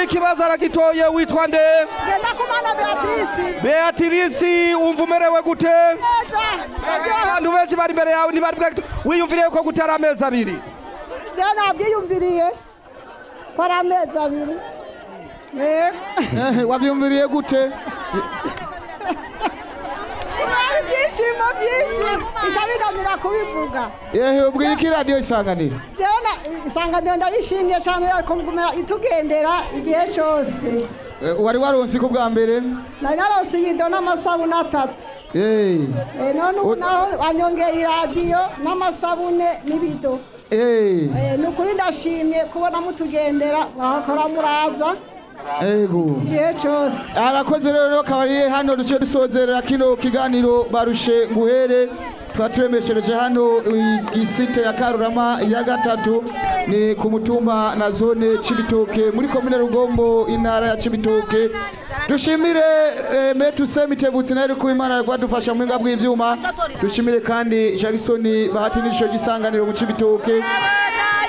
ikibazo aragitoye witwa nde? Ngendakumana beatrice. Beatrice umva umerewe gute? Abantu benshi bari imbere yawe ntibari wiyumviriye ko gutera amezi abiri? Njyewe nabyiyumviriye ko ari amezi abiri? Wabyumviriye gute? Ibyishimo byinshi. Bisha biganira kubivuga yewe ubwiye ko iradiyo na isanganiro? Ndayishimye cyane kumugumira itugendera igihe cyose. Wari waronse ko bwa mbere? Nari narose ibido n'amasabune atatu. Eh, Eh, none ubu naho anyongeye iradiyo n'amasabune n'ibido. Eh, Eh, ni ukuri ndashimye kubona mutugendera mwahakora muraza. Ego. Igihe cyose arakoze rero akaba ari hano duce dusozerera kino kiganiro barushe nguhere turemeshereje hano igisite ya karurama ya gatatu. Ni ku mutumba na zone Cibitoke. Muri komine Rugombo intara ya Cibitoke. Dushimire eh, Metuse Mitebutsi nari ku Imana kwadufasha mwinga bw'ivyuma. Dushimire kandi Jackson bahati nisho gisanganiro mu Cibitoke.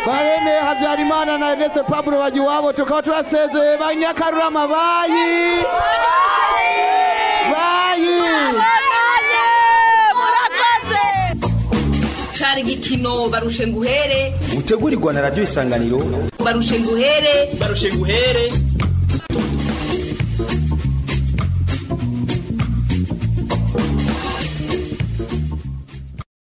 Barene Habyarimana na Ernest Pablo wajiwabo tukaba turasezeye banyakarurama bayi! Bayi cari igikino barushe nguhere utegurirwa na radiyo isanganiro. Barushe nguhere barushe nguhere